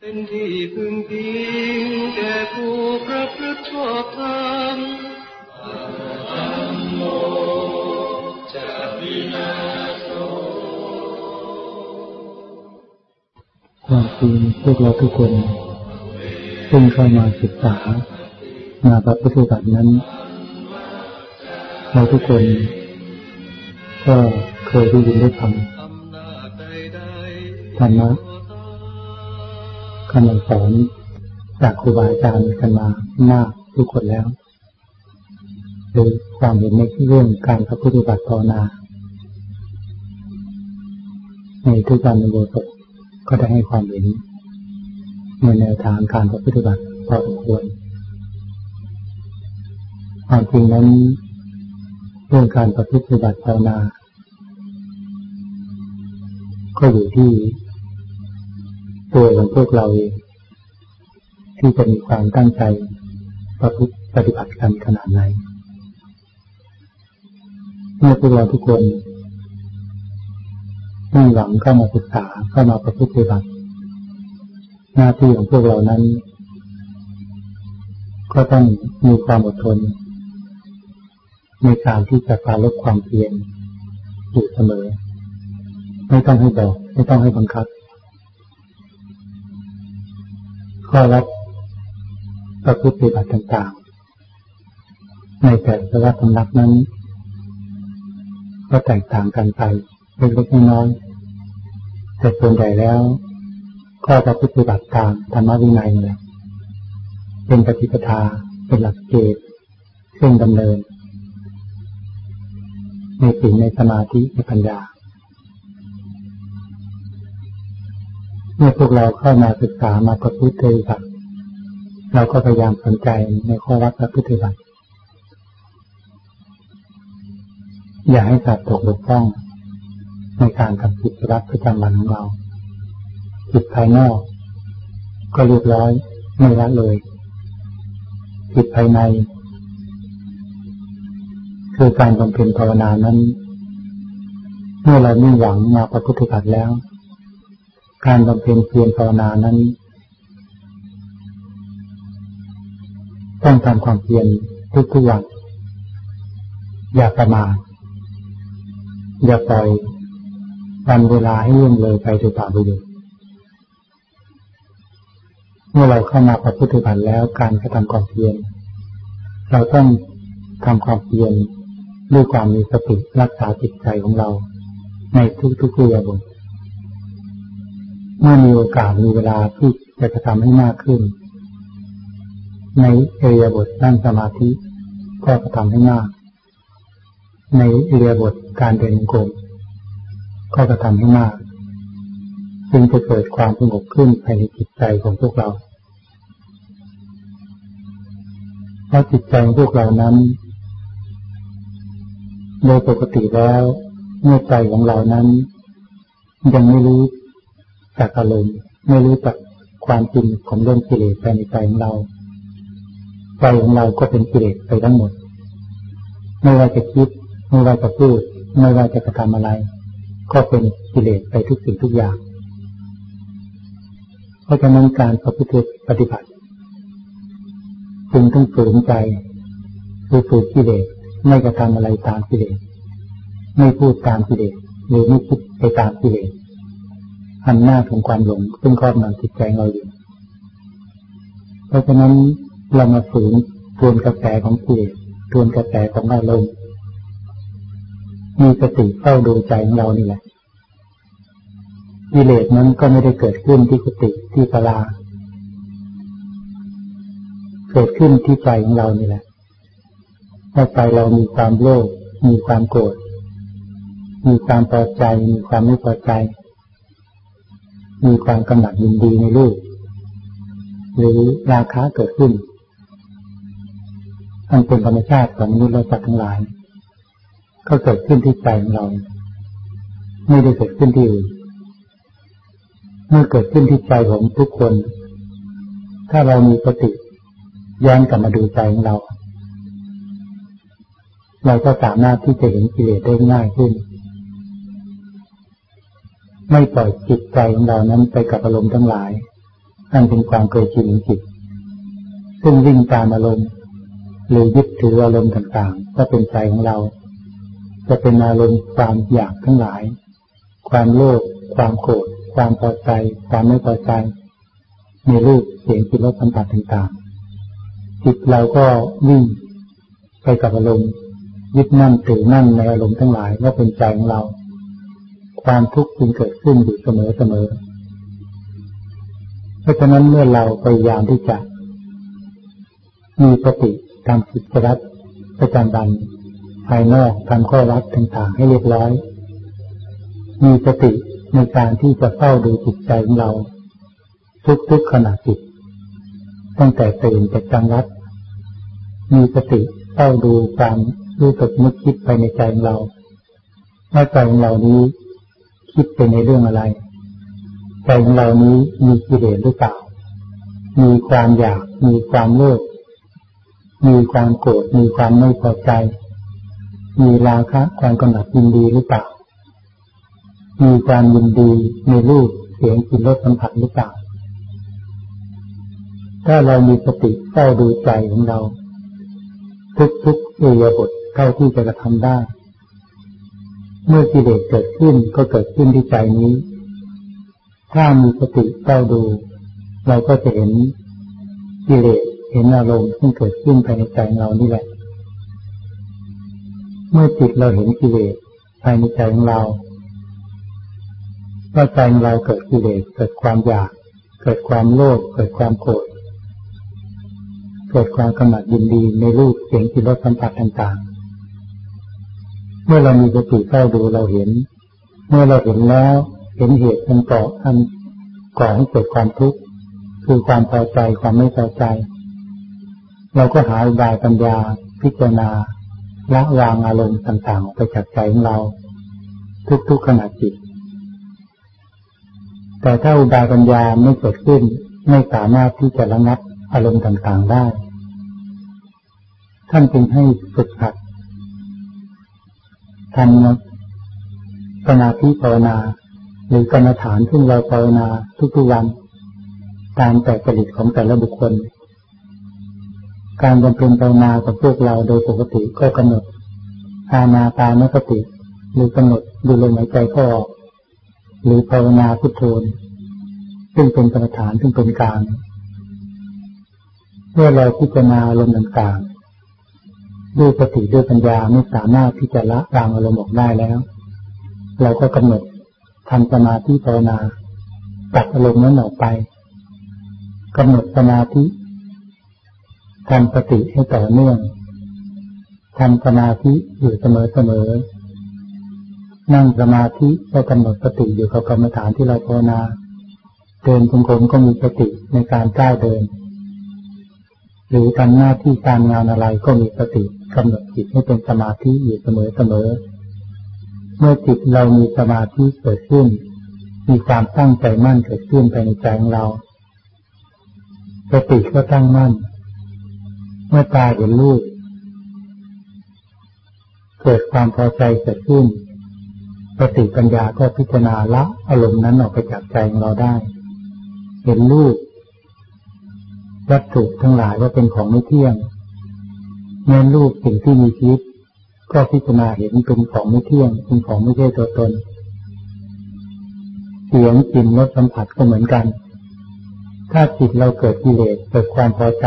เป็นที่พึ่งพิงแก่ผู้ประพฤติชอบธรรมธัมโมจะวินาโสความจริงพวกเราทุกคน ซึ่งเข้ามาศึกษามาประพฤติบัตินั้น เราทุกคน ก็เคยได้ยินได้ฟังธรรมะ คำสอนจากครูบาอาจารย์กันมามากทุกคนแล้วหรือความเห็นในเรื่องการประพฤติบัติภาวนา ในทุกการในโบสถก็ได้ให้ความเห็นในแนวทางการประพฤติบัติพอสมควรความจริงนั้นเรื่องการประพฤติบัติภาวนา ก็อยู่ที่ ตัวของพวกเราเองที่จะมีความตั้งใจประพฤติปฏิบัติกันขนาดไหน เมื่อพวกเราทุกคนมุ่งหวังเข้ามาศึกษาเข้ามาประพฤติปฏิบัติหน้าที่ของพวกเรานั้น ก็ต้องมีความอดทน ในการที่จะการลดความเพียรอยู่เสมอ ไม่ต้องให้บอก ไม่ต้องให้บังคับ ข้อรับประพฤติปฏิบัติต่างๆ ในแต่ละสำนักนั้น ก็แตกต่างกันไปเล็กๆน้อยๆแต่ส่วนใหญ่แล้วข้อประพฤติปฏิบัติตามธรรมวินัยเนี่ยเป็นปฏิปทาเป็นหลักเกณฑ์เครื่องดำเนิน ในสิ่งในสมาธิในปัญญา เมื่อพวกเราเข้ามาศึกษามาประพฤติปฏิบัติเราก็พยายามสนใจในข้อวัดประพฤติปฏิบัติอย่าให้ขาดตกบกพร่อง ในการทำกิจวัตรประจำวันของเราจิตภายนอก ก็เรียบร้อยไม่ละเลยจิตภายใน คือการบำเพ็ญภาวนานั้น เมื่อเราไม่หวังมาประพฤติปฏิบัติแล้ว การบำเพ็ญเพียรภาวนานั้น ต้องทำความเพียรทุกๆวันอย่าประมาทอย่าปล่อยวันเวลาให้ล่วงเลยไปโดยเปล่าประโยชน์เมื่อเราเข้ามาประพฤติปฏิบัติแล้วการกระทำความเพียรเราต้องทำความเพียรด้วยความมีสติรักษาจิตใจของเราในทุกๆเรื่องบท เมื่อมีโอกาสมีเวลาที่จะกระทำให้มากขึ้น ในเอริยบทนั่งสมาธิก็กระทำให้มาก ในเอริยบทการเดินโกมก็กระทำให้มากจึงจะเกิดความสงบขึ้นภายในจิตใจของพวกเรา เพราะจิตใจของพวกเรานั้น โดยปกติแล้วเมื่อใจของเรานั้น ยังไม่รู้ จากอารมณ์ไม่รู้จักความจริงของเรื่องกิเลสภายในใจของเราใจของเราก็เป็นกิเลสไปทั้งหมด ไม่ว่าจะคิด ไม่ว่าจะพูด ไม่ว่าจะกระทำอะไร ก็เป็นกิเลสไปทุกสิ่งทุกอย่าง เพราะฉะนั้นการประพฤติปฏิบัติจึงต้องฝืนใจคือฝืนกิเลสไม่กระทำอะไรตามกิเลสไม่พูดตามกิเลสหรือไม่คิดไปตามกิเลส อำนาจของความหลงซึ่งครอบงำจิตใจเราอยู่ เพราะฉะนั้นเรามาฝืนทวนกระแสของกิเลสทวนกระแสของอารมณ์มีสติเฝ้าดูใจของเรานี่แหละกิเลสนั้นก็ไม่ได้เกิดขึ้นที่กุฏิที่ศาลา เกิดขึ้นที่ใจของเรานี่แหละถ้าใจเรามีความโลภมีความโกรธมีความพอใจ มีความไม่พอใจ มีความกำหนัดยินดีในรูปหรือราคะเกิดขึ้นมันเป็นธรรมชาติของมนุษย์และสัตว์ทั้งหลาย ก็เกิดขึ้นที่ใจของเรา ไม่ได้เกิดขึ้นที่อื่นเมื่อเกิดขึ้นที่ใจของทุกคน ถ้าเรามีสติย้อนกลับมาดูใจของเรา เราก็สามารถที่จะเห็นกิเลสได้ง่ายขึ้น ไม่ปล่อยจิตใจของเรานั้นไปกับอารมณ์ทั้งหลายนั่นเป็นความเคยชินของจิต ซึ่งวิ่งตามอารมณ์หรือยึดถืออารมณ์ต่างๆ ก็เป็นใจของเรา จะเป็นอารมณ์ความอยากทั้งหลาย ความโลภ ความโกรธ ความพอใจ ความไม่พอใจ ในรูปเสียงกลิ่นรสสัมผัสต่างๆ จิตเราก็วิ่งไปกับอารมณ์ ยึดมั่นถือมั่นในอารมณ์ทั้งหลายว่าเป็นใจของเรา ความทุกข์จึงเกิดขึ้นอยู่เสมอเสมอ เพราะฉะนั้นเมื่อเราพยายามที่จะ มีสติทำกิจวัตรประจำวันภายนอกทำข้อวัดต่างๆให้เรียบร้อย มีสติในการที่จะเฝ้าดูจิตใจของเรา ทุกๆขณะจิต ตั้งแต่ตื่นจากจังวัด มีสติเฝ้าดูความรู้สึกนึกคิดไปในใจของเราว่าใจของเรานี้ คิดไปในเรื่องอะไรใจของเรานี้มีกิเลสหรือเปล่า มีความอยาก มีความโลภ มีความโกรธ มีความไม่พอใจ มีราคะ ความกำหนัดยินดีหรือเปล่า มีความยินดีในรูป เสียงกลิ่นรสสัมผัสหรือเปล่า ถ้าเรามีสติเฝ้าดูใจของเรา ทุกๆเอียบทเท่าที่จะกระทำได้ เมื่อกิเลสเกิดขึ้นก็เกิดขึ้นที่ใจนี้ ถ้ามีสติเฝ้าดู เราก็จะเห็นกิเลสเห็นอารมณ์ที่เกิดขึ้นภายในใจเรานี่แหละ เมื่อจิตเราเห็นกิเลสภายในใจของเราว่าใจเราเกิดกิเลสเกิดความอยาก เกิดความโลภเกิดความโกรธเกิดความกำหนัดยินดีในรูปเสียงกิรสสัมผัสต่าง เมื่อเรามีสติเฝ้าดูเราเห็น เมื่อเราเห็นแล้ว เห็นเหตุเป็นก่ออันก่อให้เกิดความทุกข์คือความพอใจความไม่พอใจ เราก็หาอุบายปัญญาพิจารณาละวางอารมณ์ต่างๆออกไปจากใจของเรา ทุกๆขณะจิต แต่ถ้าอุบายปัญญาไม่เกิดขึ้น ไม่สามารถที่จะระงับอารมณ์ต่างๆได้ ท่านจึงให้ฝึกหัด ทำสมาธิภาวนา หรือกรรมฐานที่เราภาวนาทุกๆวัน ตามแต่จริตของแต่ละบุคคล การบำเพ็ญภาวนาของพวกเราโดยปกติก็กำหนดอาณาตานสติหรือกำหนดดูลมหายใจเข้าออกหรือภาวนาพุทโธซึ่งเป็นกรรมฐานซึ่งเป็นกลางเมื่อเราพิจารณาลมต่าง ด้วยสติด้วยปัญญาไม่สามารถที่จะละวางอารมณ์ออกได้แล้ว เราก็กำหนดทำสมาธิภาวนาตัดอารมณ์นั้นออกไปกำหนดสมาธิทำสติให้ต่อเนื่องทำสมาธิอยู่เสมอเสมอนั่งสมาธิก็กำหนดสติอยู่กับกรรมฐานที่เราภาวนาเดินจงกรมก็มีสติในการก้าวเดิน หรือทำหน้าที่การงานอะไรก็มีสติ กำหนดจิตให้เป็นสมาธิอยู่เสมอเสมอ เมื่อจิตเรามีสมาธิเกิดขึ้น มีความตั้งใจมั่นเกิดขึ้นภายในใจของเราสติก็ตั้งมั่น เมื่อตาเห็นรูปเกิดความพอใจเกิดขึ้นสติปัญญาก็พิจารณาละอารมณ์นั้นออกไปจากใจของเราได้ เห็นรูปวัตถุทั้งหลายว่าเป็นของไม่เที่ยง แม้รูปสิ่งที่มีชีวิต ก็พิจารณาเห็นเป็นของไม่เที่ยงเป็นของไม่ใช่ตัวตน เสียงกลิ่นรสสัมผัสก็เหมือนกัน ถ้าจิตเราเกิดกิเลสเกิดความพอใจ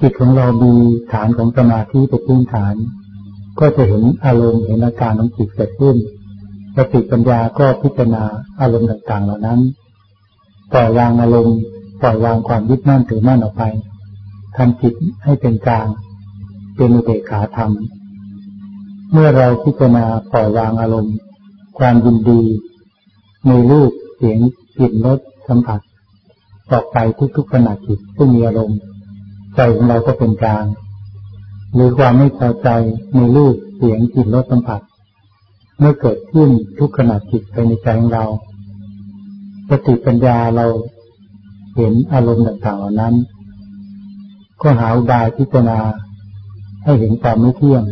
จิตของเรามีฐานของสมาธิเป็นพื้นฐาน ก็จะเห็นอารมณ์เห็นอาการของจิตเกิดขึ้นสติปัญญาก็พิจารณาอารมณ์ต่างๆ เหล่านั้นปล่อยวางอารมณ์ปล่อยวางความยึดมั่นถือมั่นออกไป ทำจิตให้เป็นกลาง เป็นอุเบกขาธรรม เมื่อเราพิจารณาปล่อยวางอารมณ์ ความยินดีในรูปเสียงกลิ่นรสสัมผัสออกไปทุกๆขณะจิตที่มีอารมณ์ใจของเราก็เป็นกลางหรือความไม่พอใจในรูปเสียงกลิ่นรสสัมผัส เมื่อเกิดขึ้นทุกขณะจิตไปในใจของเราสติปัญญาเราเห็นอารมณ์ต่างๆเหล่านั้น ก็หาอุบายพิจารณาให้เห็นความไม่เที่ยง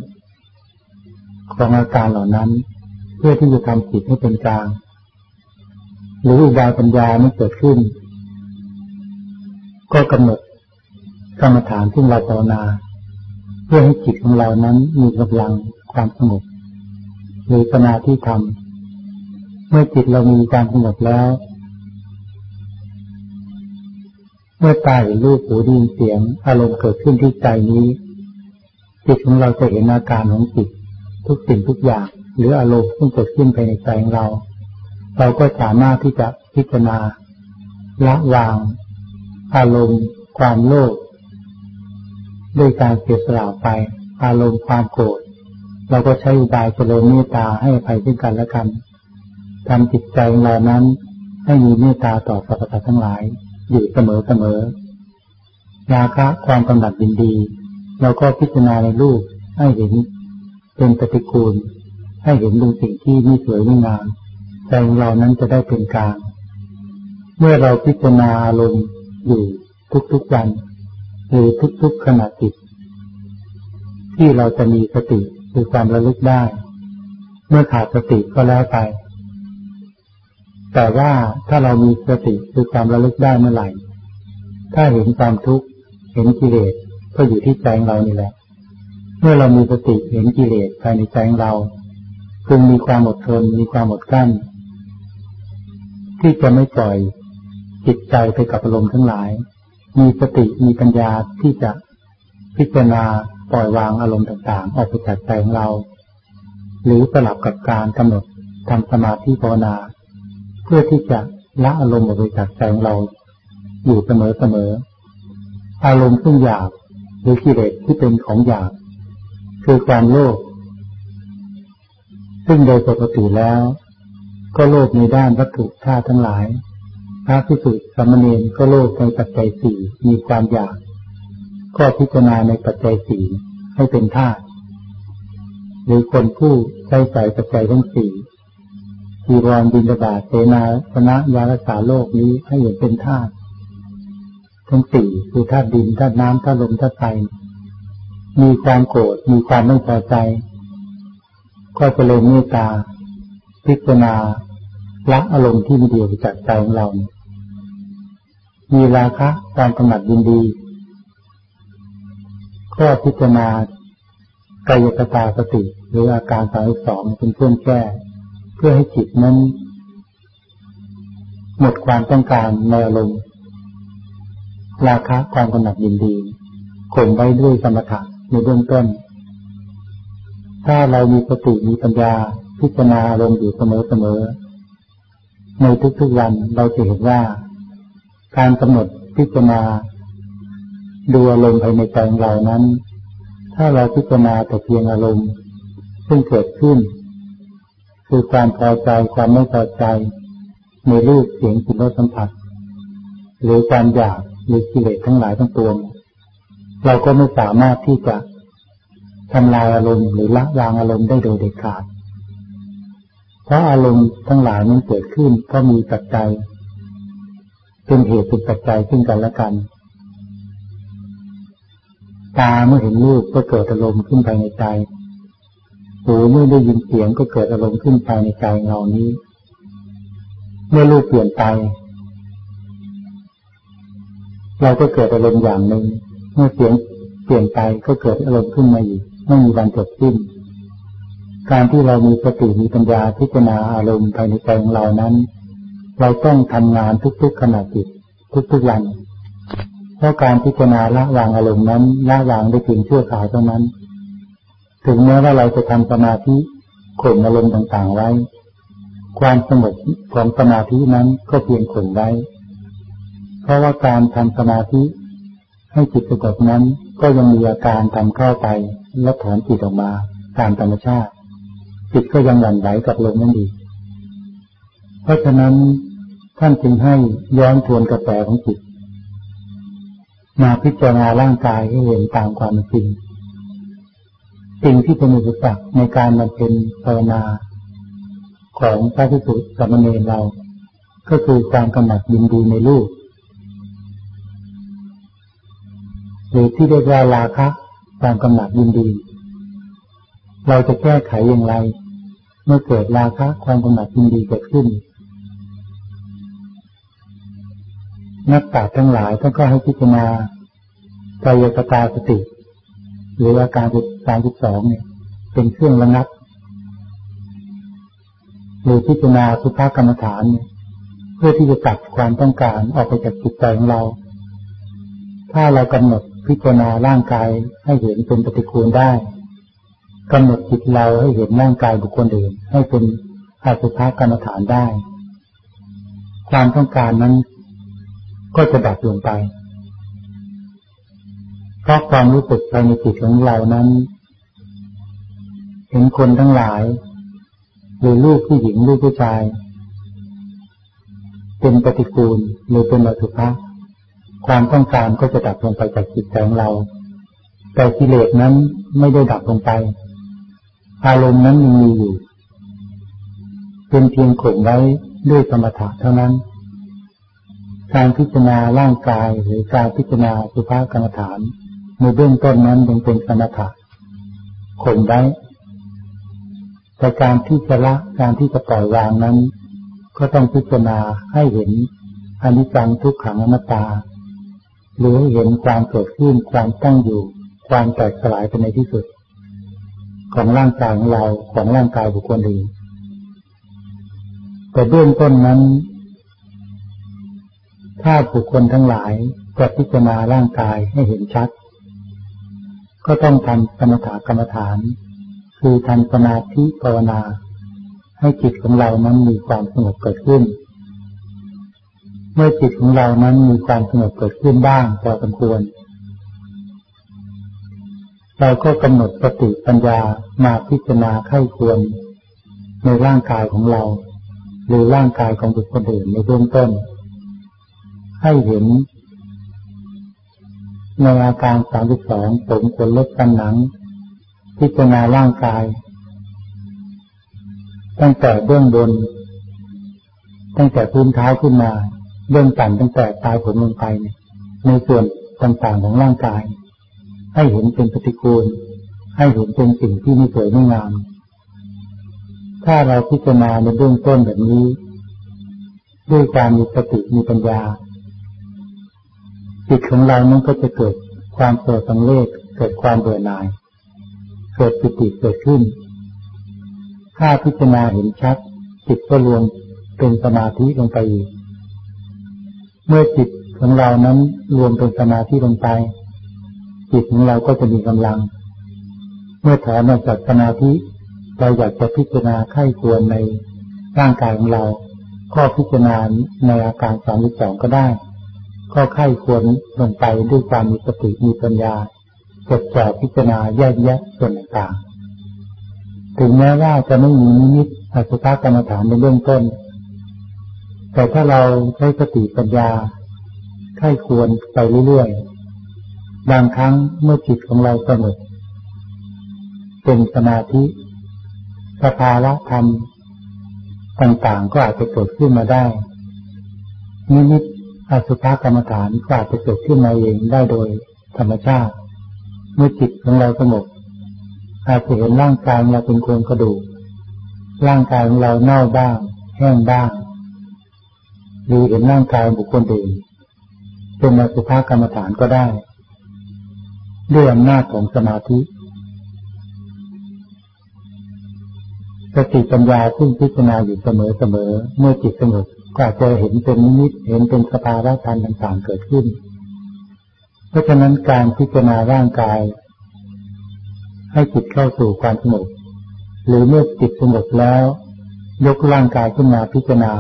ของอาการเหล่านั้น เพื่อที่จะทำจิตให้เป็นกลาง หรืออุบายปัญญาไม่เกิดขึ้น ก็กำหนดกรรมฐานที่เราภาวนา เพื่อให้จิตของเรานั้นมีกำลังความสงบหรือสมาธิธรรมเมื่อจิตเรามีการสงบแล้ว มื่อตาเห็นรูปหูได้ยินเสียง อารมณ์เกิดขึ้นที่ใจนี้จิตของเราจะเห็นอาการของจิตทุกสิ่งทุกอย่าง หรืออารมณ์ที่เกิดขึ้นภายในใจของเรา เราก็สามารถที่จะพิจารณาละวาง อารมณ์ ความโลภด้วยการเสียสละไป อารมณ์ความโกรธเราก็ใช้อุบายเจริญเมตตาให้ภัยซึ่งกันและกันทำจิตใจของเรานั้นให้มีเมตตาต่อสรรพสัตว์ทั้งหลาย อยู่เสมอเสมอราคะความกำหนัดยินดี เราก็พิจารณาในรูปให้เห็นเป็นปฏิกูล ให้เห็นดูสิ่งที่ไม่สวยไม่งามใจของเรานั้นจะได้เป็นกลางเมื่อเราพิจารณาอารมณ์อยู่ทุกๆวันหรือทุกๆขณะจิต ที่เราจะมีสติคือความระลึกได้ เมื่อขาดสติก็แล้วไป แต่ว่าถ้าเรามีสติคือความระลึกได้เมื่อไหร่ ถ้าเห็นความทุกข์เห็นกิเลสก็อยู่ที่ใจเรานี่แหละ เมื่อเรามีสติเห็นกิเลสภายในใจเราพึงมีความอดทนมีความอดกั้น ที่จะไม่ปล่อยจิตใจไปกับอารมณ์ทั้งหลาย มีสติมีปัญญาที่จะพิจารณาปล่อยวางอารมณ์ต่างๆ ออกไปจากใจของเรา หรือสลับกับการกำหนดทำสมาธิภาวนา เพื่อที่จะละอารมณ์ออกไปจากใจของเราอยู่เสมอๆอารมณ์ซึ่งหยาบหรือกิเลสที่เป็นของหยาบคือความโลภซึ่งโดยปกติแล้ว ก็โลภในด้านวัตถุธาตุทั้งหลายพระพิสุทธิ์สมณีก็โลภในปัจจัยสี่มีความอยาก ก็พิจารณาในปัจจัยสี่ให้เป็นธาตุหรือคนผู้ใช้ใจปัจจัยทั้งสี่ ทีรอนบินบาเสนาสนะยารักษาโลกนี้ให้เห็นเป็นธาตุทั้งสี่คือธาตุดินธาตุน้ำธาตุลมธาตุไฟมีความโกรธมีความไม่พอใจ ก็จะเลยเมตตา พิจารณาละอารมณ์ที่มีเดียวจากใจของเรา มีราคะความกำหนัดยินดีก็พิจารณากายกตาสติ หรืออาการสามสองเป็นเครื่องแก้ พื่อให้จิตนั้น หมดความต้องการในอารมณ์ราคะความกำหนัดยินดีข่มไว้ด้วยสมถะในเบื้องต้น ถ้าเรามีสติมีปัญญาพิจารณาอารมณ์อยู่เสมอๆในทุกๆวันเราจะเห็นว่า การกำหนดพิจารณาดูอารมณ์ภายในใจของเรานั้น ถ้าเราพิจารณาแต่เพียงอารมณ์ ซึ่งเกิดขึ้น คือความพอใจความไม่พอใจในรูปเสียงกลิ่นรสสัมผัส หรือความอยากหรือกิเลสทั้งหลายทั้งปวง เราก็ไม่สามารถที่จะทำลายอารมณ์หรือละวางอารมณ์ได้โดยเด็ดขาด เพราะอารมณ์ทั้งหลายนั้นเกิดขึ้นเพราะมีปัจจัยเป็นเหตุเป็นปัจจัยซึ่งกันและกัน ตาเมื่อเห็นรูปก็เกิดอารมณ์ขึ้นภายในใจ หูเมื่อได้ยินเสียงก็เกิดอารมณ์ขึ้นภายในใจเรานี้ เมื่อรูปเปลี่ยนไป เราก็เกิดอารมณ์อย่างหนึ่ง เมื่อเสียงเปลี่ยนไปก็เกิดอารมณ์ขึ้นมาอีก ไม่มีวันจบสิ้น การที่เรามีสติมีปัญญาพิจารณาอารมณ์ภายในใจของเรานั้น เราต้องทำงานทุกๆขณะจิตทุกๆวัน เพราะการพิจารณาละวางอารมณ์นั้นละวางได้เพียงชั่วคราวเท่านั้น ถึงแม้ว่าเราจะทำสมาธิข่มอารมณ์ต่างๆไว้ ความสงบของสมาธินั้นก็เพียงข่มไว้ เพราะว่าการทำสมาธิ ให้จิตสงบนั้นก็ยังมีอาการทำเข้าไปและถอนจิตออกมาตามธรรมชาติ จิตก็ยังหวั่นไหวกับลมนั่นดีเพราะฉะนั้นท่านจึงให้ย้อนทวนกระแสของจิตมาพิจารณาร่างกายให้เห็นตามความจริง สิ่งที่เป็นอุปสรรคในการบำเพ็ญภาวนาของพระพิสุทธิ์สมณีเรา ก็คือความกำหนัดยินดีในรูปหรือที่เรียกว่าราคะความกำหนัดยินดี เราจะแก้ไขอย่างไร เมื่อเกิดราคะความกำหนัดยินดีเกิดขึ้น นักปราชญ์ทั้งหลายท่านก็ให้พิจารณากายกตาสติ หรืออาการสามสิบสองเนี่ย เป็นเครื่องระงับหรือพิจารณาสุภากรรมฐานเนี่ยเพื่อที่จะตัดความต้องการออกไปจากจิตใจของเรา ถ้าเรากำหนดพิจารณาร่างกายให้เห็นเป็นปฏิกูลได้กำหนดจิตเราให้เห็นร่างกายบุคคลอื่น ให้เป็นอาสุภากรรมฐานได้ ความต้องการนั้นก็จะดับลงไป เพราะความรู้สึกภายในจิตของเรานั้น เห็นคนทั้งหลายหรือลูกผู้หญิงลูกผู้ชาย เป็นปฏิกูลหรือเป็นอสุภะความต้องการก็จะดับลงไปจากจิตใจของเรา แต่กิเลสนั้นไม่ได้ดับลงไป อารมณ์นั้นยังมีอยู่ เป็นเพียงข่มไว้ด้วยสมถะเท่านั้น การพิจารณาร่างกายหรือการพิจารณาสุภาพกรรมฐาน ในเบื้องต้นนั้นยังเป็นสมถะข่มไว้แต่การที่จะละการที่จะปล่อยวางนั้น ก็ต้องพิจารณาให้เห็นอนิจจังทุกขังอนัตตา หรือเห็นความเกิดขึ้นความตั้งอยู่ ความแตกสลายไปในที่สุด ของร่างกายของเราของร่างกายบุคคลอื่นแต่เบื้องต้นนั้น ถ้าบุคคลทั้งหลายจะพิจารณาร่างกายให้เห็นชัด ก็ต้องทำสมถกรรมฐาน คือทำสมาธิภาวนา ให้จิตของเรานั้นมีความสงบเกิดขึ้น เมื่อจิตของเรานั้นมีความสงบเกิดขึ้นบ้างพอสมควร เราก็กำหนดสติปัญญามาพิจารณาไข้ควร ในร่างกายของเรา หรือร่างกายของบุคคลอื่นในเบื้องต้น ให้เห็น ในอาการสามสิบสองผมขนเล็บกันหนัง พิจารณาร่างกาย ตั้งแต่เบื้องบน ตั้งแต่พื้นเท้าขึ้นมาเรื่องต่ำตั้งแต่ตายผมลงไปในส่วนต่างๆของร่างกาย ให้เห็นเป็นปฏิกูล ให้เห็นเป็นสิ่งที่ไม่สวยไม่งาม ถ้าเราพิจารณาในเบื้องต้นแบบนี้ ด้วยการมีสติมีปัญญา จิตของเรานั้นก็จะเกิดความโศสังเลขเกิดความเบื่อหน่าย เกิดปิติเกิดขึ้น ถ้าพิจารณาเห็นชัด จิตก็รวมเป็นสมาธิลงไปอีก เมื่อจิตของเรานั้นรวมเป็นสมาธิลงไป จิตของเราก็จะมีกำลัง เมื่อถอนออกจากสมาธิเราอยากจะพิจารณาไข้ควรในร่างกายของเรา ก็พิจารณาในอาการสามสองก็ได้ ก็ไข้ควรลงไปด้วยความมีสติมีปัญญาจดจ่อพิจารณาแยกแยะส่วนต่างถึงแม้ว่าจะไม่มีนิมิตอสุภกรรมฐานในเบื้องต้น แต่ถ้าเราใช้สติปัญญาไข้ควรไปเรื่อยๆ บางครั้งเมื่อจิตของเราสงบเป็นสมาธิสภาวะธรรมต่างๆก็อาจจะเกิดขึ้นมาได้นิมิต อสุภกรรมฐานก็อาจจะเกิดขึ้นมาเองได้โดยธรรมชาติ เมื่อจิตของเราสงบอาจจะเห็นร่างกายเราเป็นโครงกระดูก ร่างกายของเราเน่าบ้าง แห้งบ้างหรือเห็นร่างกายบุคคลอื่นเป็นอสุภกรรมฐานก็ได้ ด้วยอำนาจของสมาธิสติปัญญาซึ่งพิจารณาอยู่เสมอเสมอเมื่อจิตสงบ ก็อาจะเห็นเป็นนิมิตเห็นเป็นสภาวะธรรมต่างๆเกิดขึ้น เพราะฉะนั้นการพิจารณาร่างกาย ให้จิตเข้าสู่ความสงบหรือเมื่อจิตสงบแล้ว ยกร่างกายขึ้นมาพิจารณา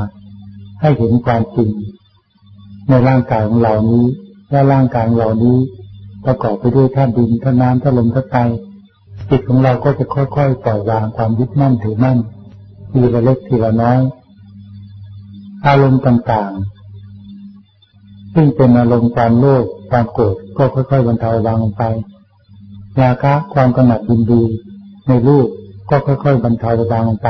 ให้เห็นความจริง ในร่างกายของเรานี้และร่างกายของเรานี้ ประกอบไปด้วยธาตุดินธาตุน้ำธาตุลมธาตุไฟจิตของเราก็จะค่อยๆปล่อยวางความยึดมั่นถือมั่นทีละเล็กทีละน้อย อารมณ์ต่างๆ ซึ่งเป็นอารมณ์ความโลภความโกรธก็ค่อยๆบรรเทาบางลงไปราคะความกำหนัดยินดีในรูปก็ค่อย ๆ บรรเทาบางลงไป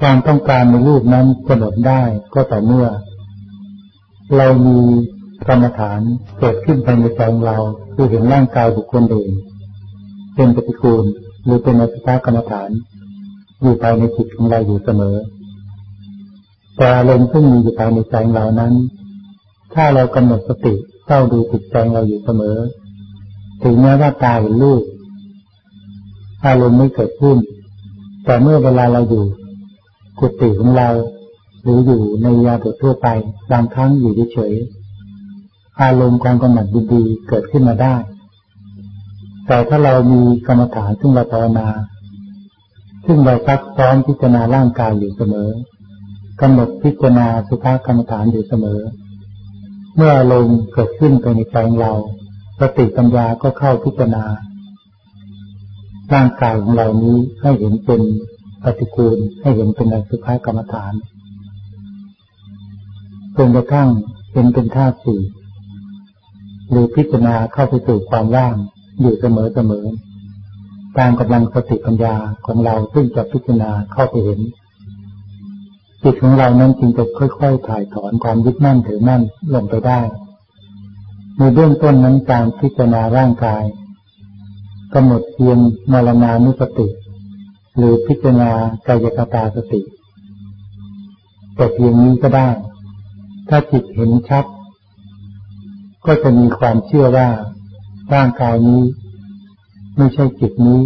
ความต้องการในรูปนั้นกำหนดได้ก็ต่อเมื่อ เรามีกรรมฐานเกิดขึ้นภายในใจของเราคือเห็นร่างกายบุคคลอื่นเป็นปฏิกูลหรือเป็นอสุภกรรมฐาน อยู่ภายในจิตของเราอยู่เสมอ แต่อารมณ์ซึ่งมีอยู่ภายในใจเรานั้น ถ้าเรากำหนดสติเฝ้าดูจิตใจเราอยู่เสมอ ถึงแม้ว่าตาเห็นรูปอารมณ์ไม่เกิดขึ้น แต่เมื่อเวลาเราอยู่กุฏิของเรา หรืออยู่ในยาบททั่วไปบางครั้งอยู่เฉยๆอารมณ์ความกำหนัดดีๆเกิดขึ้นมาได้ แต่ถ้าเรามีกรรมฐานซึ่งเราภาวนา ซึ่งเราซักซ้อมพิจารณาร่างกายอยู่เสมอ กำหนดพิจารณาสุภากรรมฐานอยู่เสมอ เมื่ออารมณ์เกิดขึ้นไปในใจเราสติปัญญาก็เข้าพิจารณา ร่างกายของเรานี้ให้เห็นเป็นปฏิกูลให้เห็นเป็นอสุภากรรมฐานจนกระทั่งเห็นเป็นธาตุสี่หรือพิจารณาเข้าไปสู่ความว่างอยู่เสมอเสมอตามกำลังสติปัญญาของเราซึ่งจะพิจารณาเข้าไปเห็น จิตของเรานั้นจึงจะค่อยๆถ่ายถอนความยึดมั่นถือมั่นลงไปได้ ในเบื้องต้นนั้นการพิจารณาร่างกายกำหนดเพียงมรณานุสติ หรือพิจารณากายกตาสติแต่เพียงนี้ก็ได้ ถ้าจิตเห็นชัด ก็จะมีความเชื่อว่าร่างกายนี้ ไม่ใช่จิตนี้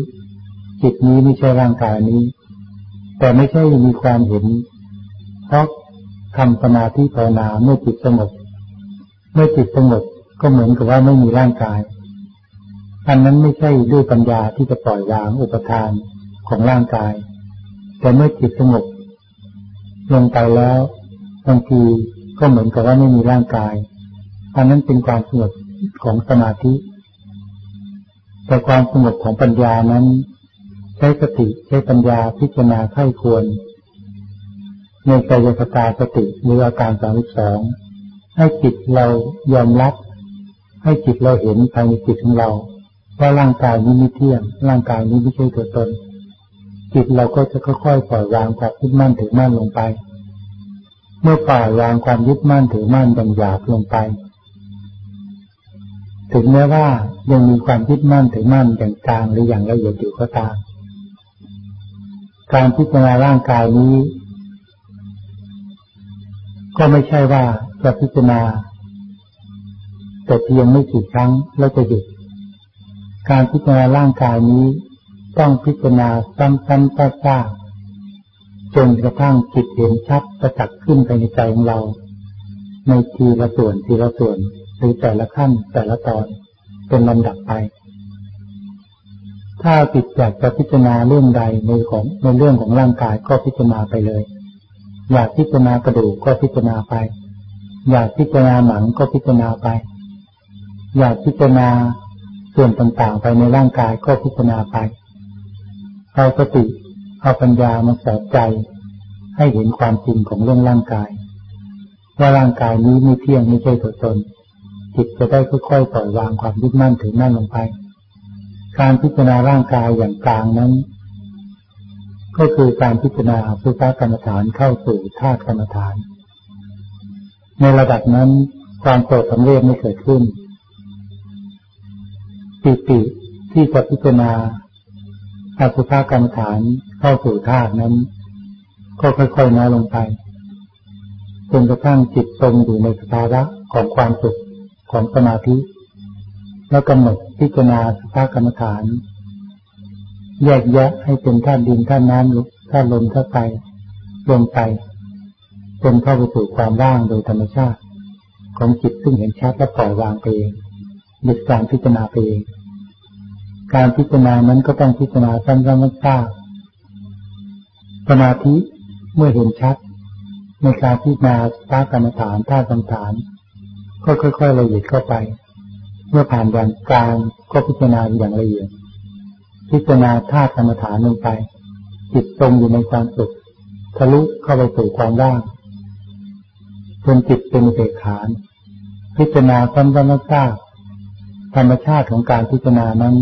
จิตนี้ไม่ใช่ร่างกายนี้ แต่ไม่ใช่มีความเห็น เพราะทำสมาธิภาวนาเมื่อจิตสงบเมื่อจิตสงบก็เหมือนกับว่าไม่มีร่างกาย อันนั้นไม่ใช่ด้วยปัญญาที่จะปล่อยวางอุปทานของร่างกาย แต่เมื่อจิตสงบลงไปแล้วบางทีก็เหมือนกับว่าไม่มีร่างกาย อันนั้นเป็นความสงบของสมาธิ แต่ความสงบของปัญญานั้น ใช้สติใช้ปัญญาพิจารณาไข้ควร ในกายสตาสติหรืออาการสามสิบสองให้จิตเรายอมรับ ให้จิตเราเห็นภายในจิตของเรา ว่าร่างกายนี้ไม่เที่ยง ร่างกายนี้ไม่ใช่ตัวตน จิตเราก็จะค่อยๆปล่อยวางความยึดมั่นถือมั่นลงไป เมื่อปล่อยวางความยึดมั่นถือมั่นอย่างหยาบลงไป ถึงแม้ว่ายังมีความยึดมั่นถือมั่นอย่างกลางหรืออย่างละเอียดอยู่ก็ตาม การพิจารณาร่างกายนี้ ก็ไม่ใช่ว่าจะพิจารณา แต่เพียงไม่กี่ครั้งแล้วจะหยุด การพิจารณาร่างกายนี้ ต้องพิจารณาซ้ำๆซากๆจนกระทั่งจิตเห็นชัดประจักษ์ขึ้นภายในใจของเรา ในทีละส่วนทีละส่วนหรือแต่ละขั้นแต่ละตอนเป็นลำดับไป ถ้าจิตอยากจะพิจารณาเรื่องใดในของในเรื่องของร่างกายก็พิจารณาไปเลย อยากพิจารณากระดูกก็พิจารณาไป อยากพิจารณาหนังก็พิจารณาไป อยากพิจารณาส่วนต่างๆ ไปในร่างกายก็พิจารณาไป เอาสติเอาปัญญามาสอบใจ ให้เห็นความจริงของเรื่องร่างกาย ว่าร่างกายนี้ไม่เที่ยงไม่ใช่ตัวตน จิตจะได้ค่อยๆปล่อยวางความยึดมั่นถือมั่นลงไป การพิจารณาร่างกายอย่างกลางนั้น ก็คือการพิจารณาพุทธกรรมฐานเข้าสู่ธาตุกรรมฐาน ในระดับนั้นความโกรธสำเร็จไม่เกิดขึ้น ปิติที่จะพิจารณาอาสุภากรรมฐานเข้าสู่ธาตุนั้น ก็ค่อยๆน้อยลงไปจนกระทั่งจิตทรงอยู่ในสภาวะของความสุขของสมาธิ แล้วกำหนดพิจารณาสุภากรรมฐาน แยกแยะให้เป็นธาตุดินธาตุน้ำธาตุลมธาตุไฟลงไปจนเข้าไปสู่ความว่างโดยธรรมชาติ ของจิตซึ่งเห็นชัดและปล่อยวางไปเองหยุดการพิจารณาไปเองการพิจารณานั้นก็ต้องพิจารณาซ้ำๆซากสมาธิเมื่อเห็นชัด ในการพิจารณาธาตุกรรมฐานธาตุกรรมฐาน ก็ค่อยๆละเอียดเข้าไป เมื่อผ่านอย่างกลางก็พิจารณาอย่างละเอียด พิจารณาธาตุกรรมฐานลงไป จิตตรงอยู่ในความสุขทะลุเข้าไปสู่ความว่างจนจิตเป็นเบกขาน พิจารณาซ้ำๆซากธรรมชาติของการพิจารณานั้น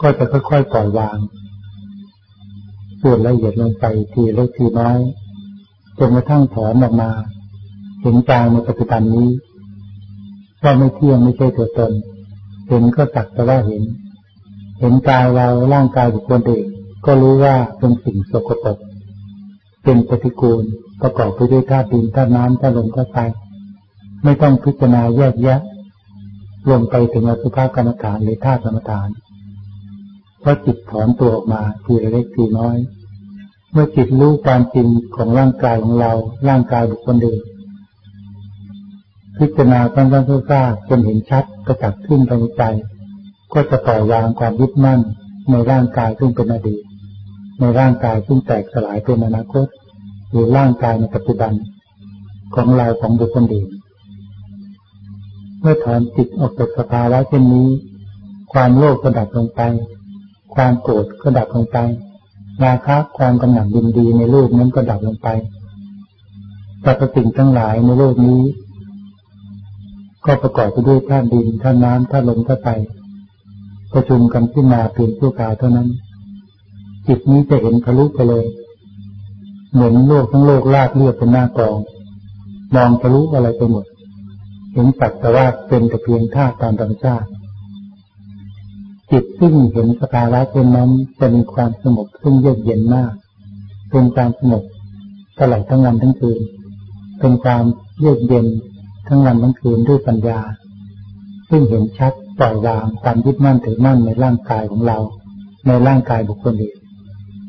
ก็จะค่อยๆปล่อยวาง ส่วนละเอียดลงไปทีเล็กทีน้อยจนกระทั่งถอนออกมา เห็นกลางในปัจจุบันนี้ว่าไม่เที่ยงไม่ใช่ตัวตนเห็นก็สักแต่ว่าเห็น เห็นกายเราร่างกายบุคคลอื่นก็รู้ว่าเป็นสิ่งสกปรกเป็นปฏิกูลประกอบไปด้วยธาตุดินธาตุน้ำธาตุลมธาตุไฟไม่ต้องพิจารณาแยกแยะลงไปถึงอสุภกรรมฐานหรือธาตุกรรมฐานเพราะจิตถอนตัวออกมาทีเล็กทีน้อย เมื่อจิตรู้ความจริงของร่างกายของเรา ร่างกายบุคคลเดิมพิจารณาตั้งตั้งซาจนเห็นชัดกระจักขึ้นภายในใจ ก็จะปล่อยวางความยึดมั่นในร่างกายซึ่งเป็นอดีต ในร่างกายซึ่งแตกสลายเป็นอนาคต หรือร่างกายในปัจจุบัน ของเราของบุคคลอื่นเมื่อถอนจิตออกจากสภาวะเช่นนี้ ความโลภก็ดับลงไป ความโกรธก็ดับลงไปราคะความกำหนัดยินดีในโลกนั้นก็ดับลงไปสรรพสิ่งทั้งหลายในโลกนี้ ก็ประกอบไปด้วยธาตุดินธาตุน้ำธาตุลมธาตุไฟ ประชุมกันขึ้นมาเพียงชั่วคราวเท่านั้น จิตนี้จะเห็นทะลุไปเลย เหมือนโลกทั้งโลกลากเรียบเป็นหน้ากอง มองทะลุอะไรไปหมด เห็นสักแต่ว่าเป็นแต่เพียงธาตุตามธรรมชาติ จิตซึ่งเห็นสภาวะเช่นนั้นจะมีความสงบซึ่งเยือกเย็นมาก เป็นการสงบตลอดทั้งวันทั้งคืน เป็นความเยือกเย็นทั้งวันทั้งคืนด้วยปัญญา ซึ่งเห็นชัด ปล่อยวางความยึดมั่นถือมั่นในร่างกายของเรา ในร่างกายบุคคลอื่น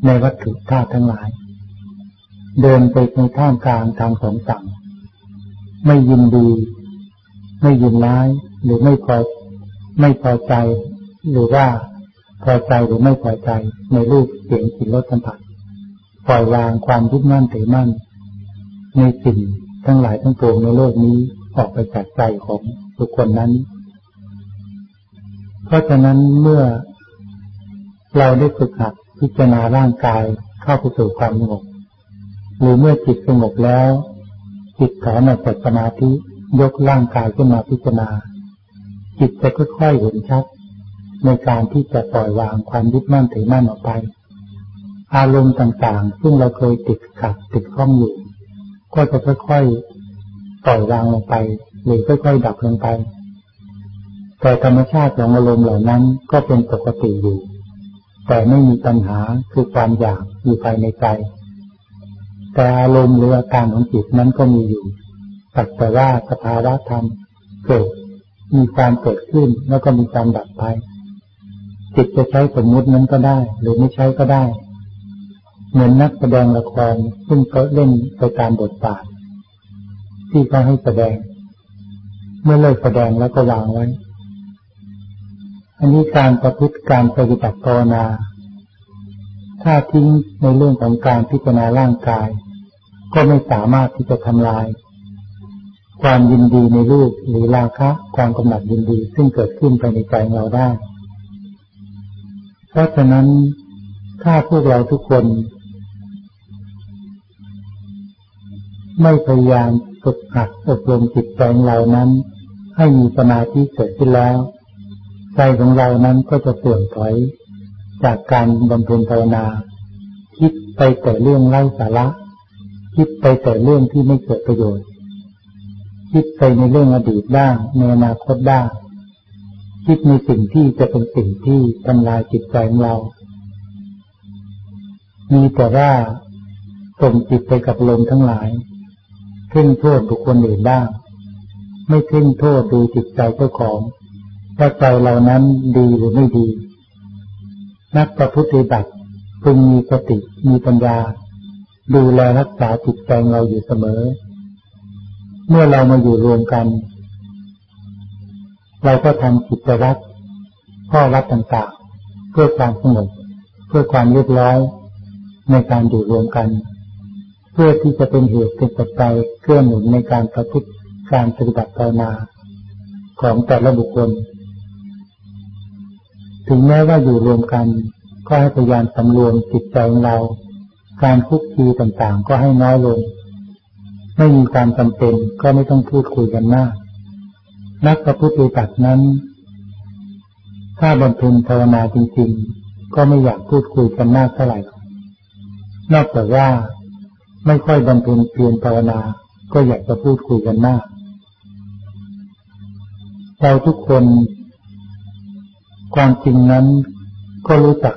ในวัตถุธาตุทั้งหลาย เดินไปในท่ามกลางทางสองฝั่งไม่ยินดี ไม่ยินร้าย หรือไม่พอไม่พอใจ หรือว่าพอใจหรือไม่พอใจในรูปเสียงกลิ่นรสสัมผัสปล่อยวางความยึดมั่นถือมั่น ในสิ่งทั้งหลายทั้งปวงในโลกนี้ออกไปจากใจของบุคคลนั้น เพราะฉะนั้นเมื่อเราได้ฝึกหัดพิจารณาร่างกายเข้าไปสู่ความสงบหรือเมื่อจิตสงบแล้ว จิตถอนออกจากสมาธิยกร่างกายขึ้นมาพิจารณา จิตจะค่อยๆเห็นชัด ในการที่จะปล่อยวางความยึดมั่นถือมั่นออกไป อารมณ์ต่างๆ ซึ่งเราเคยติดขัดติดข้องอยู่ ก็จะค่อยๆปล่อยวางลงไป หรือค่อยๆดับลงไป แต่ธรรมชาติของอารมณ์เหล่านั้นก็เป็นปกติอยู่ แต่ไม่มีปัญหาคือความอยากอยู่ภายในใจแต่อารมณ์หรืออาการของจิตนั้นก็มีอยู่แต่แต่ว่าสภาวะธรรมเกิดมีความเกิดขึ้นแล้วก็มีความดับไป จิตจะใช้สมมุตินั้นก็ได้ หรือไม่ใช้ก็ได้ เหมือนนักแสดงละครซึ่งเขาเล่นไปตามบทบาทที่เขาให้แสดง เมื่อเลิกแสดงแล้วก็วางไว้ อันนี้การประพฤติการปฏิบัติภาวนา ถ้าทิ้งในเรื่องของการพิจารณาร่างกาย ก็ไม่สามารถที่จะทำลาย ความยินดีในรูปหรือราคะ ความกำหนัดยินดีซึ่งเกิดขึ้นภายในใจเราได้ เพราะฉะนั้นถ้าพวกเราทุกคน ไม่พยายามฝึกหัดอบรมจิตใจเรานั้น ให้มีสมาธิเกิดขึ้นแล้ว ใจของเรานั้นก็จะเสื่อมถอยจากการบำเพ็ญภาวนา คิดไปแต่เรื่องไร้สาระ คิดไปแต่เรื่องที่ไม่เกิดประโยชน์ คิดไปในเรื่องอดีตบ้าง ในอนาคตบ้าง คิดในสิ่งที่จะเป็นสิ่งที่ทำลายจิตใจของเรา มีแต่ว่าส่งจิตไปกับลมทั้งหลายเพ่งโทษบุคคลอื่นบ้าง ไม่เพ่งโทษดูจิตใจเจ้าของ ว่าใจเรานั้นดีหรือไม่ดี นักประพฤติบัติพึงมีสติมีปัญญา ดูแลรักษาจิตใจเราอยู่เสมอ เมื่อเรามาอยู่รวมกัน เราก็ทำกิจวัตรข้อวัดต่างๆ เพื่อความสงบเพื่อความเรียบร้อยในการอยู่รวมกัน เพื่อที่จะเป็นเหตุเป็นปัจจัยเกื้อหนุนในการประพฤติการปฏิบัติภาวนาของแต่ละบุคคล ถึงแม้ว่าอยู่รวมกัน ก็ให้พยายามสำรวมจิตใจของเรา การคุกคีต่างๆ ก็ให้น้อยลง ไม่มีความจำเป็นก็ไม่ต้องพูดคุยกันมาก นักประพฤติบัตินั้น ถ้าบำเพ็ญภาวนาจริงๆ ก็ไม่อยากพูดคุยกันมากเท่าไหร่ นอกจากว่าไม่ค่อยบำเพ็ญเพียรภาวนา ก็อยากจะพูดคุยกันมาก เราทุกคน ความจริงนั้นก็รู้จัก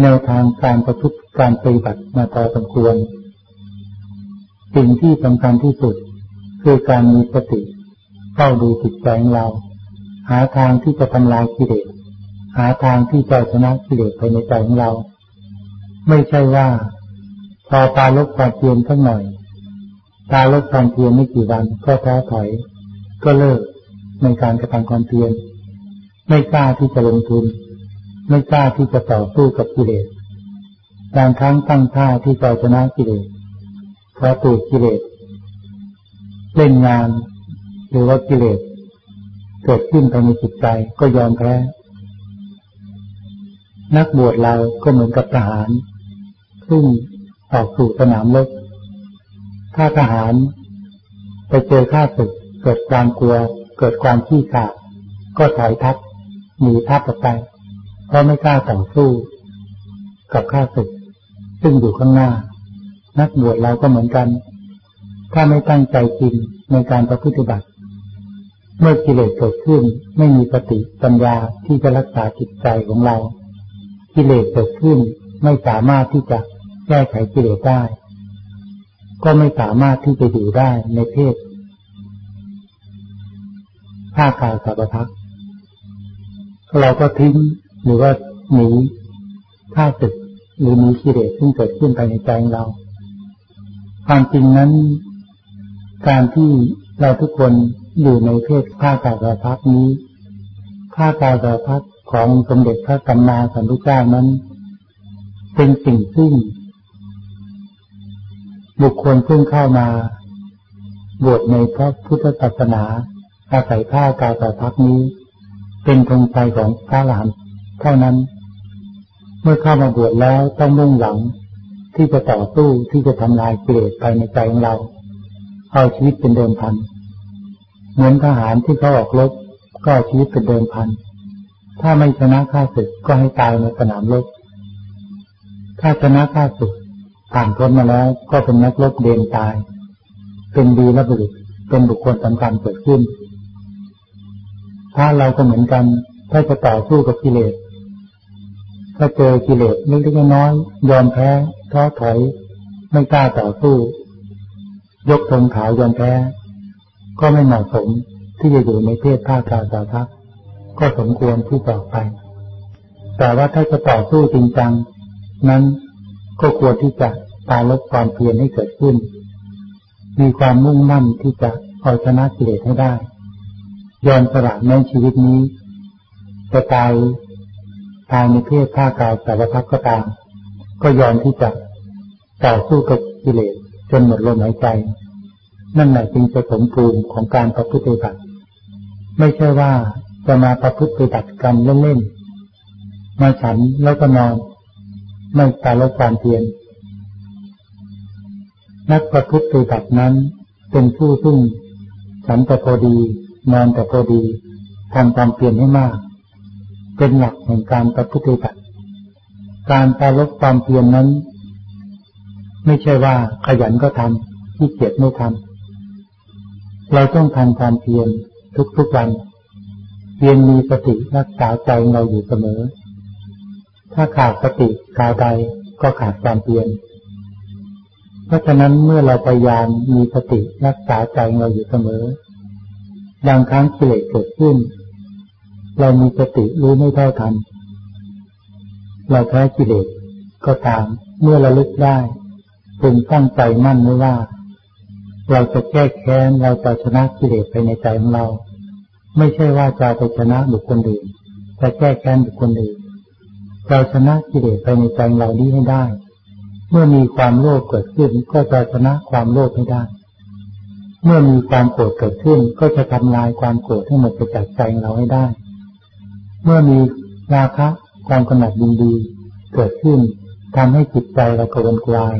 แนวทางการประพฤติการปฏิบัติมาพอสมควร สิ่งที่สำคัญที่สุด คือการมีสติเฝ้าดูจิตใจของเรา หาทางที่จะทำลายกิเลสหาทางที่จะชนะกิเลสภายในใจของเรา ไม่ใช่ว่า พอตาลบความเพียรสักหน่อย ตาลบความเพียรไม่กี่วันก็ท้ถอย ก็เลิกในการกระทำความเพียร ไม่กล้าที่จะลงทุน ไม่กล้าที่จะต่อสู้กับกิเลสบางครั้งตั้งท่าที่จะชนะกิเลสพอตูกกิเลสเล่นงาน หรือว่ากิเลสเกิดขึ้นภายในจิตใจก็ยอมแพ้นักบวชเราก็เหมือนกับทหาร ซึ่งออกสู่สนามรบถ้าทหาร ไปเจอข้าศึกเกิดความกลัว เกิดความขี้ขาดก็ถอยทัพ หนีทัพออกไป เพราะไม่กล้าต่อสู้ กับข้าศึก ซึ่งอยู่ข้างหน้า นักบวชเราก็เหมือนกัน ถ้าไม่ตั้งใจจริงในการประพฤติบัติ เมื่อกิเลสเกิดขึ้นไม่มีสติปัญญาที่จะรักษาจิตใจของเรา กิเลสเกิดขึ้นไม่สามารถที่จะแก้ไขกิเลสได้ ก็ไม่สามารถที่จะอยู่ได้ในเพศผ้ากาสัพพัก เราก็ทิ้งหรือว่าหนีข้าศึกหรือมีกิเลสซึ่งเกิดขึ้นภายในใจเรา ความจริงนั้น การที่เราทุกคนอยู่ในเพศผ้ากายสัพพักนี้ผ้ากายสัพพักของสมเด็จพระสัมมาสัมพุทธเจ้านั้น เป็นสิ่งซึ่ง บุคคลเพิ่งเข้ามาบวชในพระพุทธศาสนาอาศัยผ้ากาสาพักนี้ เป็นธงใจของพระหลานเท่านั้น เมื่อเข้ามาบวชแล้วต้องมุ่งหลังที่จะต่อสู้ที่จะทำลายกิเลสภายในใจของเรา เอาชีวิตเป็นเดิมพัน เหมือนทหารที่เขาออกรบก็ชีวิตเป็นเดิมพัน ถ้าไม่ชนะข้าศึกก็ให้ตายในสนามรบ ถ้าชนะข้าศึกผ่านพ้นมาแล้วก็เป็นนักรบเดินตาย เป็นดีและบุรุษเป็นบุคคลสำคัญเกิดขึ้น ถ้าเราก็เหมือนกัน ถ้าจะต่อสู้กับกิเลส ถ้าเจอกิเลสเล็กๆน้อยยอมแพ้ท้อถอย ไม่กล้าต่อสู้ ยกธงขาวยอมแพ้ ก็ไม่เหมาะสมที่จะอยู่ในเพศภาคกาสาพักก็สมควรที่ต่อไป แต่ว่าถ้าจะต่อสู้จริงจัง นั้นก็ควรที่จะตาลบความเพียรให้เกิดขึ้น มีความมุ่งมั่นที่จะเอาชนะกิเลสให้ได้ ยอมสละในชีวิตนี้จะตายตายในเพศท่ากายแต่ว่าพักก็ตาม ก็ยอมที่จะต่อสู้กับกิเลสจนหมดลมหายใจ นั่นแหละจึงจะสมภูมิของการประพฤติบัติไม่ใช่ว่าจะมาประพฤติปฏิบัติกรรมเล่นๆมาฉันแล้วก็นอน ไม่ตาลดความเพียรนักประพฤติปฏิบัตินั้นเป็นผู้ซึ่งฉันแต่พอดี นอนแต่พอดีทำความเพียรให้มาก เป็นหลักแห่งการปฏิบัติ การตาลดความเพียรนนั้น ไม่ใช่ว่าขยันก็ทำที่เกียจไม่ทำเราต้องทำความเพียรทุกๆวันเพียงมีสติรักษาใจเราอยู่เสมอ ถ้าขาดสติกาวใดก็ขาดความเพียรเพราะฉะนั้นเมื่อเราพยายามมีสติรักษาใจเราอยู่เสมอ บางครั้งกิเลสเกิดขึ้น เรามีสติรู้ไม่เท่าทัน เราแพ้กิเลสก็ตาม เมื่อระลึกได้พึงตั้งใจมั่นไว้ว่า เราจะแก้แค้นเราจะชนะกิเลสไปในใจของเรา ไม่ใช่ว่าจะไปชนะบุคคลอื่นจะแก้แค้นบุคคลอื่นเราชนะกิเลสไปในใจเรานี้ให้ได้ เมื่อมีความโลภเกิดขึ้นก็จะชนะความโลภให้ได้ เมื่อมีความโกรธเกิดขึ้นก็จะทำลายความโกรธให้หมดไปจากใจเราให้ได้ เมื่อมีราคะความกำหนัดยินดีเกิดขึ้นทำให้จิตใจเรากระวนกวาย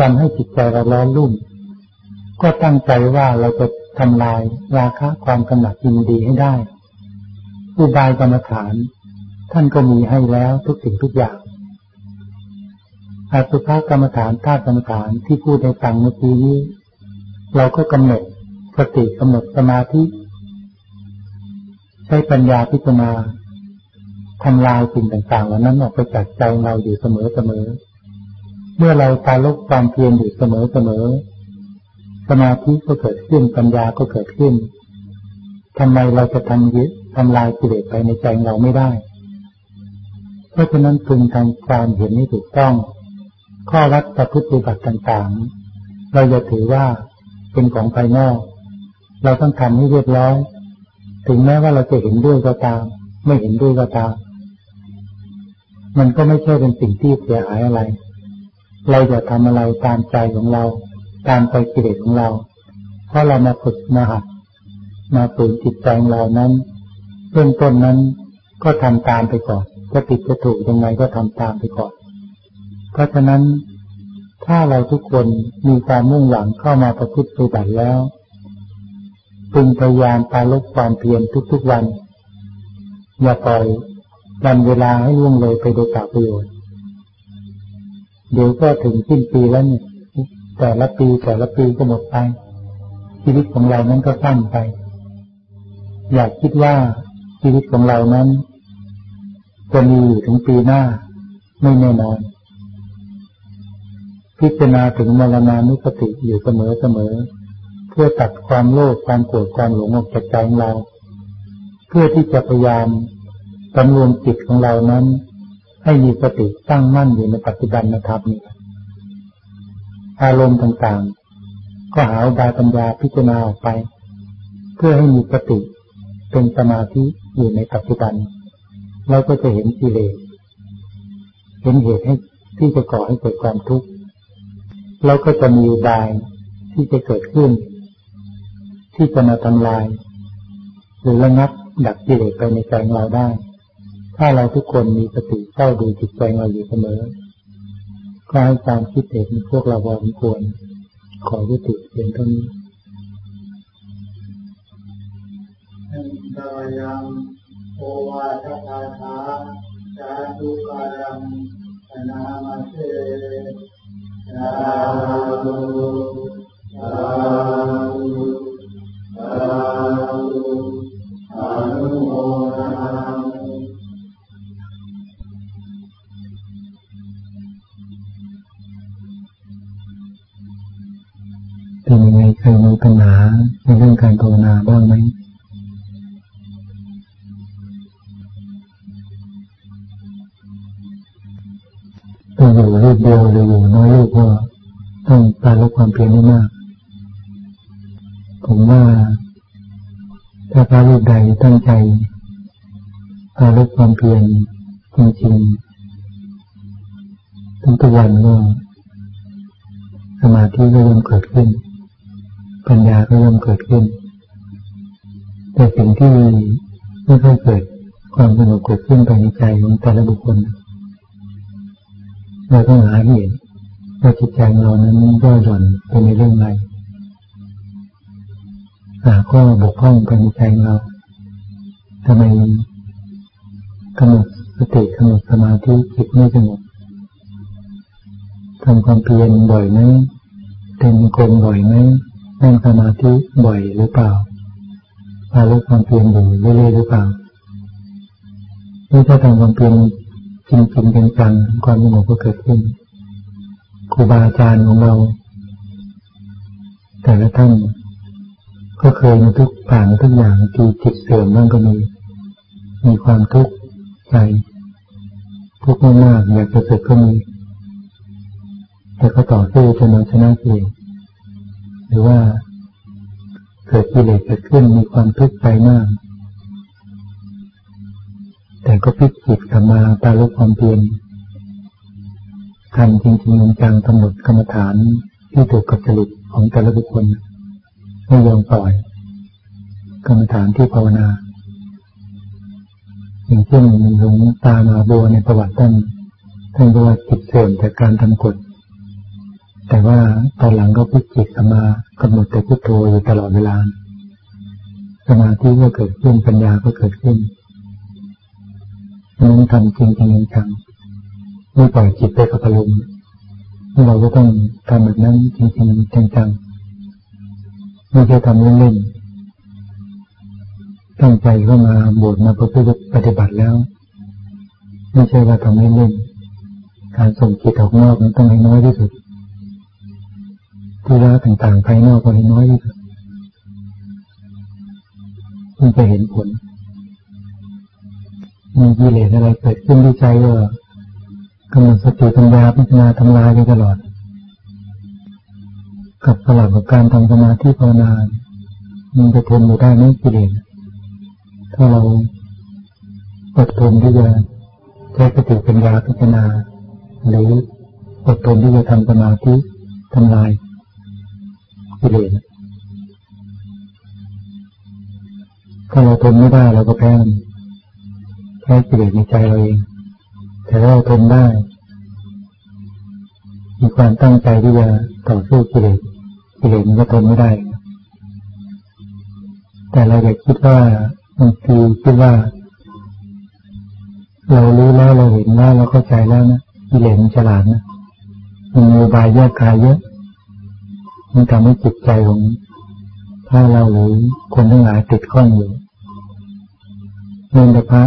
ทำให้จิตใจเราร้อนรุ่ม ก็ตั้งใจว่าเราจะทำลายราคะความกำหนัดยินดีให้ได้อุบายกรรมฐาน ท่านก็มีให้แล้วทุกสิ่งทุกอย่างอาสุภกรรมฐานธาตุกรรมฐานที่พูดในฟังเมื่อกี้นี้ เราก็กำหนดสติกำหนดสมาธิ ใช้ปัญญาพิจารณาทำลายสิ่งต่างๆเหล่านั้นออกไปจากใจเราอยู่เสมอเสมอเมื่อเราตาลบความเพียรอยู่เสมอเสมอสมาธิก็เกิดขึ้นปัญญาก็เกิดขึ้นทำไมเราจะทำยึดทำลายกิเลสไปในใจเราไม่ได้ เพราะฉะนั้นพึงทำความเห็นนี้ถูกต้อง ข้อวัดประพฤติปฏิบัติต่างๆ เราจะถือว่า เป็นของภายนอก เราต้องทำให้เรียบร้อย ถึงแม้ว่าเราจะเห็นด้วยก็ตาม ไม่เห็นด้วยก็ตาม มันก็ไม่ใช่เป็นสิ่งที่เสียหายอะไร เราจะทำอะไรตามใจของเรา ตามใจกิเลสของเรา เพราะเรามาฝึกมาหัดมาฝืนจิตใจเรานั้นเบื้องต้นนั้นก็ทำตามไปก่อนจะติดจะถูกยังไงก็ทำตามไปก่อน เพราะฉะนั้น ถ้าเราทุกคนมีความมุ่งหวังเข้ามาประพฤติปฏิบัติแล้วพึงพยายามปาลบความเพียรทุกๆวัน อย่าปล่อยวันเวลาให้ล่วงเลยไปโดยเปล่าประโยชน์เดี๋ยวก็ถึงสิ้นปีแล้วเนี่ยแต่ละปีแต่ละปีก็หมดไป ชีวิตของเรานั้นก็สั้นไป อยากคิดว่าชีวิตของเรานั้นจะมีอยู่ถึงปีหน้าไม่แน่นอน พิจารณาถึงมรณานุสติอยู่เสมอเสมอ เพื่อตัดความโลภความโกรธความหลงออกจากใจของเรา เพื่อที่จะพยายามสำรวมจิตของเรานั้น ให้มีสติตั้งมั่นอยู่ในปัจจุบันนะครับนี้อารมณ์ต่างๆ ก็หาบายปัญญาพิจารณาออกไป เพื่อให้มีสติเป็นสมาธิอยู่ในปัจจุบัน เราก็จะเห็นกิเลสเห็นเหตุให้ที่จะก่อให้เกิดความทุกข์ เราก็จะมีบายที่จะเกิดขึ้น ที่จะมาทำลาย หรือระงับดับกิเลสไปในใจเราได้ ถ้าเราทุกคนมีสติเฝ้าดูจิตใจเราอยู่เสมอ ก็ให้ความคิดเห็นพวกเราพอสมควร ขอยุติเพียงเท่านี้ตยังโอวาทคาถาสาธุการังนามาเส Thank you. พระรูปใดตั้งใจการลดความเพียรจริงๆทุกวันก็สมาธิก็ย่อมเกิดขึ้น ปัญญาก็ย่อมเกิดขึ้น แต่สิ่งที่ไม่ค่อยเกิดความสงบเกิดขึ้นภายในใจของแต่ละบุคคลเราต้องหาเหตุว่าจิตใจเรานั้นย่อหย่อนเป็นในเรื่องอะไร ข้อบกพร่องภายในใจเราทำไมกำหนดสติกำหนดสมาธิจิตไม่สงบทำความเพียรบ่อยไหมเต็มกลมบ่อยไหมนั่งสมาธิบ่อยหรือเปล่าพาลดความเพียรอยู่เรื่อยๆหรือเปล่านี่ถ้าทำความเพียรจริงจริงเป็นจังความสงบก็เกิดขึ้นครูบาอาจารย์ของเรา แต่ละท่าน ก็เคยมีทุกผ่านทุกอย่างที่จิตเสื่อมบ้างก็มี มีความทุกข์ใจ ทุกข์มากๆอยากจะสึกก็มี แต่ก็ต่อสู้จนเอาชนะเองหรือว่าเกิดกิเลสเกิดขึ้นมีความทุกข์ใจมาก แต่ก็พิจิตกลับมาตาลุกความเพียรทำจริงๆจังกำหนดกรรมฐานที่ถูกกับจริตของแต่ละบุคคล ไม่ยอมปล่อยกรรมฐานที่ภาวนา อย่างเช่นหลวงตามาบัวในประวัติท่านท่านว่าจิตเสื่อมจากการทำกฎแต่ว่าตอนหลังก็พิจิตมากำหนดแต่พุทโธอยู่ตลอดเวลา สมาธิก็เกิดขึ้นปัญญาก็เกิดขึ้นนั้นทำจริงจริงจังไม่ปล่อยจิตไปกับอารมณ์เราก็ต้องทำแบบนั้นจริงจริงจัง ไม่ใช่ทำเล่นๆตั้งใจเข้ามาบวชมาประพฤติปฏิบัติแล้ว ไม่ใช่ว่าทำเล่นๆการส่งจิตออกนอกนั้นต้องให้น้อยที่สุดทธุระต่างๆภายนอกก็ให้น้อยที่สุดจึงจะเห็นผลมีกิเลสอะไรเกิดขึ้นที่ใจก็กำลังสติปัญญาพิจารณาทำลายไปตลอด กับสลับกับการทำสมาธิภาวนามันจะทนอยู่ได้ไม่กิเลสถ้าเราอดทนที่จะใช้สติปัญญาพิจารณา หรืออดทนที่จะทำสมาธิทำลายกิเลสถ้าเราทนไม่ได้เราก็แพ้แพ้กิเลสในใจเราเอง แต่ถ้าเราทนได้ มีความตั้งใจที่จะต่อสู้กิเลสกิเลสมันก็ทนไม่ได้ แต่เราอยากคิดว่าบางทีคิดว่า เรารู้แล้วเราเห็นแล้วเราเข้าใจแล้วนะกิเลสมันฉลาดนะมันมีบายแยกกายเยอะมันทำให้จิตใจของถ้าเราหรือคนทั้งหลายติดข้องอยู่เนื่องจากพระ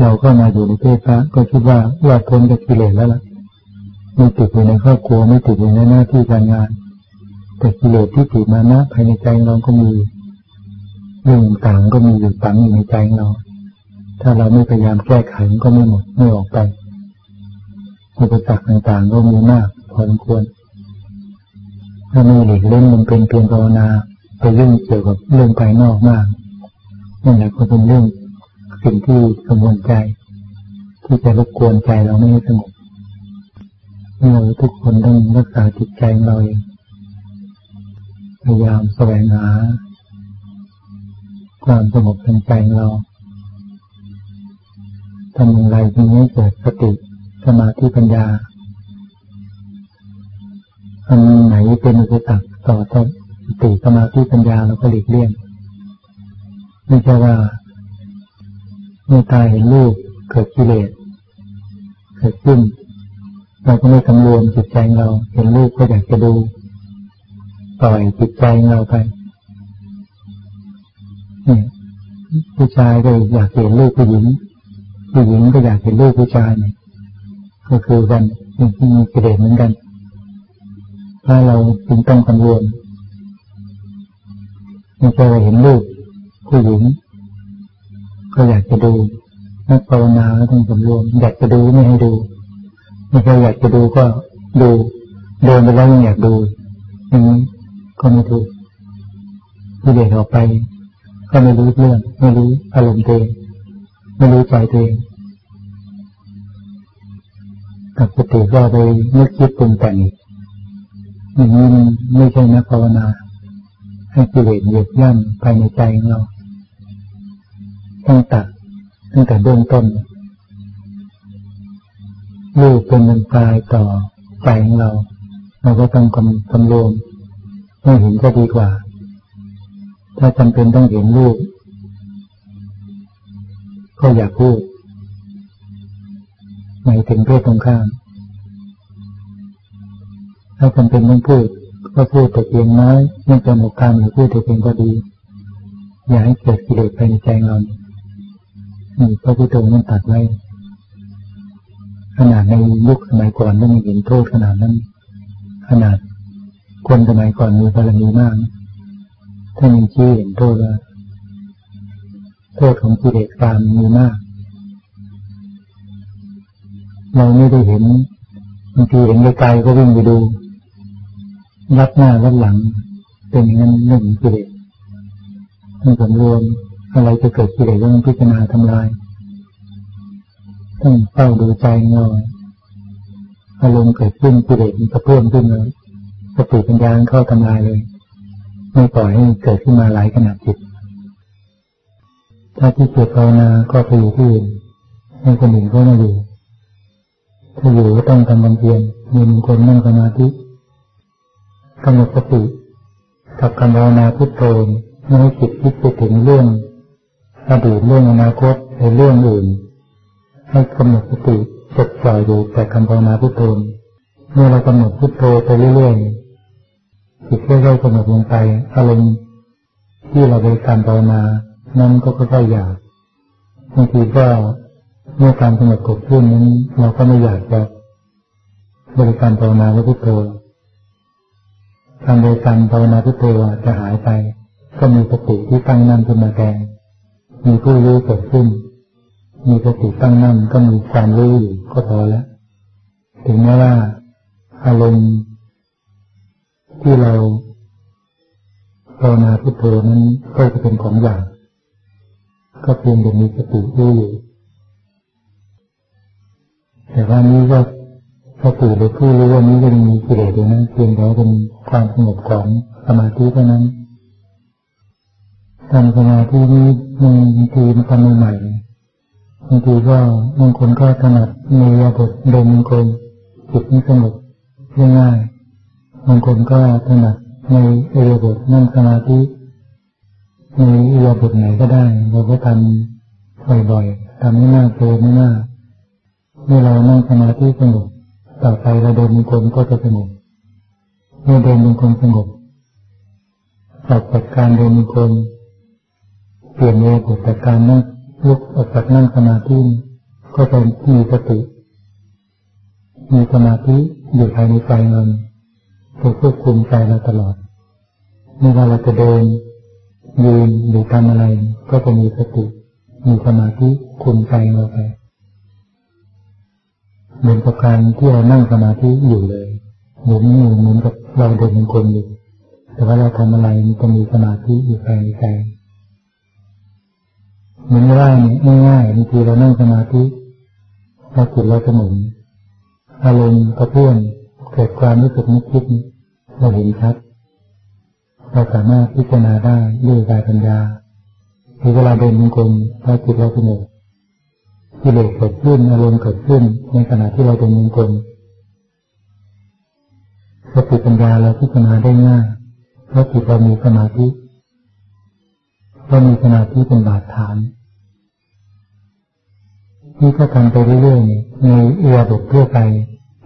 เราก็มาอยู่ในเพศพระก็คิดว่าว่าพ้นจากกิเลสแล้วล่ะไม่ติดอยู่ในครอบครัวไม่ติดอยู่ในหน้าที่การงาน แต่กิเลสที่ติดมานะภายในใจเราก็มีเรื่องต่างก็มีอยู่ฝังอยู่ในใจเรา ถ้าเราไม่พยายามแก้ไขก็ไม่หมดไม่ออกไปอุปสรรคต่างๆก็มีมากพอสมควร ถ้าไม่หลีกเล่นมันเป็นเพียงภาวนาไปเรื่องเกี่ยวกับเรื่องภายนอกมากนั่นแหละก็เป็นเรื่อง สิ่งที่กังวลใจ ที่จะรบกวนใจเราไม่สงบเราทุกคนต้องรักษาจิตใจของเราเองพยายามแสวงหา ความสงบทางใจเราทำอย่างไรจึงให้เกิดสติสมาธิปัญญาอันไหนเป็นอุปสรรคต่อสติสมาธิปัญญาเราก็หลีกเลี่ยงไม่ใช่ว่า เมื่อตาเห็นรูปเกิดกิเลสเกิดขึ้น เราก็ไม่สำรวมจิตใจเราเห็นรูปก็อยากจะดูปล่อยจิตใจเราไปนี่ผู้ชายก็อยากเห็นรูปผู้หญิง ผู้หญิงก็อยากเห็นรูปผู้ชายเนี่ยก็คือกันมีกิเลสเหมือนกัน ถ้าเราจึงต้องสำรวมไม่ใช่ว่าเห็นรูปผู้หญิง ก็อยากจะดูนักภาวนาต้องสำรวม อยากจะดูไม่ให้ดูไม่ใช่อยากจะดูก็ดูเดินไปแล้วยังอยากดูอย่างนี้ก็ไม่ถูกที่เด็กออกไป ก็ไม่รู้เรื่องไม่รู้อารมณ์ตัวเองไม่รู้ใจตัวเองกับสติก็ไปนึกคิดปรุงแต่งอย่างนี้ไม่ใช่นักภาวนา ให้กิเลสเหยียบย่ำภายในใจของเรา ต้องตัดตั้งแต่เบื้องต้นรูปเป็นมันกายต่อใจของเรา เราก็ต้องกำกำรวมไม่เห็นก็ดีกว่า ถ้าจำเป็นต้องเห็นรูปก็อย่าพูดหมายถึงเพศตรงข้ามถ้าจำเป็นต้องพูด ก็พูดแต่เพียงน้อยไม่เป็นโอกาสหรือพูดแต่เพียงก็ดี อย่าให้เกิดกิเลสภายในใจเรานี่ พระพุทธองค์นั้นตัดไว้ ขนาดในยุคสมัยก่อนไม่เห็นโทษขนาดนั้น ขนาดคนสมัยก่อนมีบารมีมากถ้ามีชี้เห็นโทษว่าโทษของกิเลสกามมีมาก เราไม่ได้เห็นบางทีเห็นไกลๆก็วิ่งไปดู รับหน้ารับหลัง เป็นอย่างนั้นหนึ่งกิเลสต้องสำรวม อะไรจะเกิดกิเลสต้องพิจารณาทำลาย ต้องเฝ้าดูใจเงาอารมณ์เกิดขึ้นกิเลสมันก็เพิ่มขึ้นเลยสติปัญญาเข้าทำลายเลย ไม่ปล่อยให้เกิดขึ้นมาหลายขนาดจิต ถ้าที่เกิดภาวนาก็ไปอยู่ที่อื่นให้คนอื่นก็มาอยู่ถ้าอยู่ก็ต้องทำบำเพ็ญมีมงคลนั่งสมาธิกำหนดสติกับคำภาวนาพุทโธไม่ให้จิตคิดไปถึงเรื่อง อดีตเรื่องอนาคตหรือเรื่องอื่น ให้กำหนดสติจดจ่อยอยู่แต่คำภาวนาพุทโธเมื่อเรากำหนดพุทโธไปเรื่อยๆจิตค่อยๆกำหนดลงไปอารมณ์ที่เราบริการภาวนานั้นก็ค่อยๆอยากบางทีก็เมื่อการกำหนดกบขึ้นนั้นเราก็ไม่อยากจะบริการภาวนาพุทโธทำโดยการภาวนาพุทโธจะหายไป ก็มีสติที่ตั้งนั่นขึ้นมาแทน มีผู้รู้เกิดขึ้น มีสติตั้งนั่นก็มีความรู้อยู่ก็พอแล้ว ถึงแม้ว่า อารมณ์ที่เราภาวนาพุทโธนั้นก็จะเป็นของอย่าง ก็เพียงแต่มีสติรู้อยู่แต่ว่านี้ก็สติหรือผู้รู้ว่านี้ก็ยังมีกิเลสอยู่นั้นเพียงแต่เป็นความสงบของสมาธิเท่านั้น ทำสมาธินี้บางทีมันทำใหม่บางทีก็บางคนก็ถนัดในยาบทเดินบางคนจิตไม่สงบง่ายบางคนก็ถนัดในเอียบทนั่งสมาธิในเอียบทไหนก็ได้เราก็ทำบ่อยๆทำไม่มาเกินไม่มาเมื่อเรานั่งสมาธิสงบต่อไปเราเดินมีคนก็จะสงบเมื่อเดินมีคนสงบออกจากการเดินมีคน เปลี่ยนเอยบทจากการนั่งลุกออกจากนั่งสมาธิก็จะมีสติ มีสมาธิอยู่ภายในใจเราจะควบคุมใจเราตลอดไม่ว่าเราจะเดินยืนหรือทำอะไร ก็จะมีสติ มีสมาธิคุมใจเราไปเหมือนกับการที่เรานั่งสมาธิอยู่เลยหมุนอยู่เหมือนกับเราเดินเป็นคนอยู่แต่ว่าเราทำอะไรมันจะมีสมาธิอยู่ภายในใจ เหมือนว่าเนี่ง่ายๆบางทีเรานั่งสมาธิเราจิตเราจะหมุนอารมณ์กระเพื่อมเกิดความรู้สึกนึกคิดเราเห็นชัดเราสามารถพิจารณาได้ด้วยกายปัญญาที่เวลาเดินจงกรมเราจิตเราสงบกิเลสเกิดขึ้นอารมณ์เกิดขึ้นในขณะที่เราเดินจงกรมสติปัญญาเราพิจารณาได้ง่ายเพราะจิตเรามีสมาธิเรามีสมาธิเป็นบาดฐาน นี่ถ้าทำไปเรื่อยๆในเอือบททั่วไป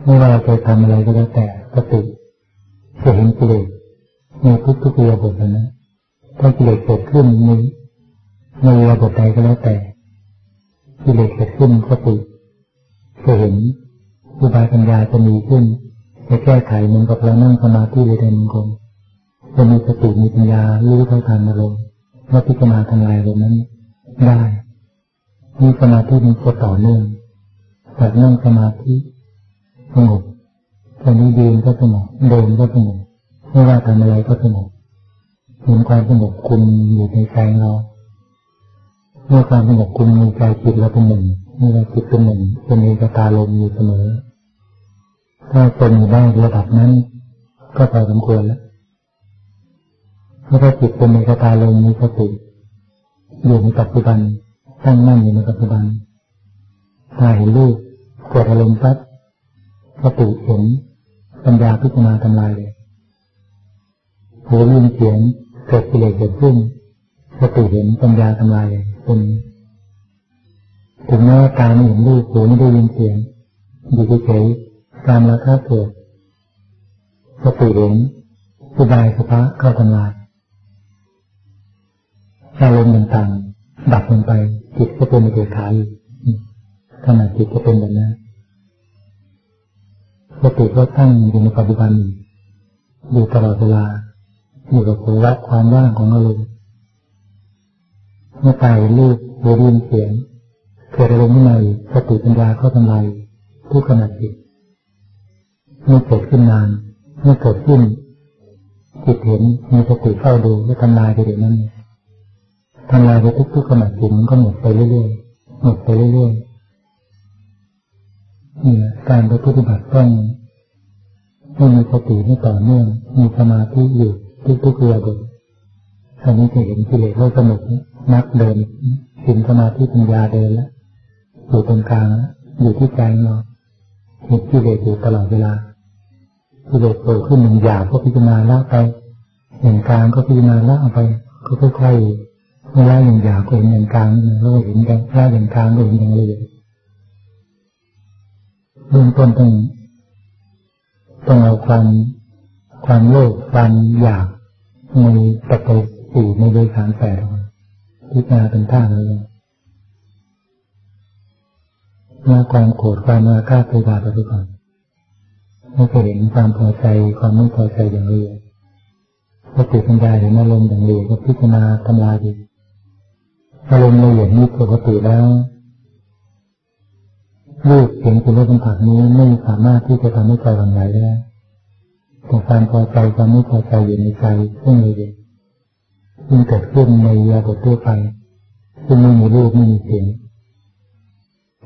ไม่ว่าเราจะทำอะไรก็แล้วแต่สติจะเห็นกิเลสในทุกๆเอือบทนะถ้ากิเลสเกิดขึ้นในในเอือบทใดก็แล้วแต่กิเลสเกิดขึ้นสติจะเห็นอุบายปัญญาจะมีขึ้นจะแก้ไขเหมือนกับเรานั่งสมาธิเลยเดินกลมจะมีสติมีปัญญารู้เท่าทันอารมณ์ว่าพิจารณาทำลายอารมณ์นั้นได้ มีสมาธิมีจะต่อเนื่องจากนั่งสมาธิสงบตอนนี้ยืนก็สงบเดินก็สงบไม่ว่าทำอะไรก็สงบเห็นความสงบคุมอยู่ในใจเราเมื่อความสงบคุมในใจจิตเราเป็นหนึ่งเมื่อจิตเป็นหนึ่งเป็นเอกตาลมอยู่เสมอ ถ้าเป็นอยู่ได้ระดับนั้น ก็พอสมควรแล้วถ้าจิตเป็นเอกตาลมมีสติอยู่ในปัจจุบัน ตั้งมั่นอยู่ในปัจจุบันตาเห็นรูปกดอารมณ์ปั๊บสติเห็นปัญญาพิจารณาทำลายเลยหูยินเสียงเกิดกิเลสเกิดขึ้นสติเห็นปัญญาทำลายเลยเป็นถึงแม้ว่าตาไม่เห็นรูปหูไม่ได้ยินเสียงอยู่เฉยๆการละค่าเกิดสติเห็นอุบายสภาเข้าทำลายอารมณ์ต่างๆดับลงไป จิตก็เป็นเอกขาอยู่ขณะจิตก็เป็นแบบนั้นสติก็ตั้งอยู่ในปัจจุบันอยู่ตลอดเวลาอยู่กับภาวะความว่างของอารมณ์เมื่อตายรูปหรือดินเสียงเกิดอารมณ์ใหม่สติปัญญาเข้าทำลายทุกขณะจิตเมื่อเกิดขึ้นนานเมื่อเกิดขึ้นจิตเห็นมีสติเข้าดูก็ทำลายไปเดี๋ยวนั้น ทำลายไปทุกๆขณะจิตมันก็หมดไปเรื่อยๆหมดไปเรื่อยๆนี่การปฏิบัติต้องให้มีสติให้ต่อเนื่องมีสมาธิอยู่ทุกๆเรื่องเลยอันนี้จะเห็นกิเลสเราสนุกนักเดินสินสมาธิปัญญาเดินแล้วอยู่ตรงกลางอยู่ที่ใจเราเห็นกิเลสอยู่ตลอดเวลากิเลสโผล่ขึ้นหนึ่งหยาบก็พิจารณาละไปอย่างกลางก็พิจารณาละไปก็ค่อยๆ เมื่อละอย่างยาบก็เห็นอย่างกลางแล้วก็เห็นอย่างละอย่างกลางก็เห็นอย่างละเอียดเริ่มต้นต้องต้องเอาความความโลภความอยากในปัจจัยสี่ในโดยฐานแปดพิจารณาเป็นท่าเลยเมื่อความโกรธความมาฆาตพยาบาทไปก่อนไม่เคยเห็นความพอใจความไม่พอใจอย่างเรียสติปัญญาเห็นอารมณ์อย่างเดียวก็พิจารณาทำลายดี อารมณ์ละเอียดนี้ปกติแล้วรูปเสียงกลิ่นรสสัมผัสนี้ไม่สามารถที่จะทำให้ใจหวั่นไหวได้แต่ความพอใจความไม่พอใจอยู่ในใจซึ่งละเอียดซึ่งเกิดขึ้นในยาบททั่วไปซึ่งไม่มีรูปไม่มีเสียง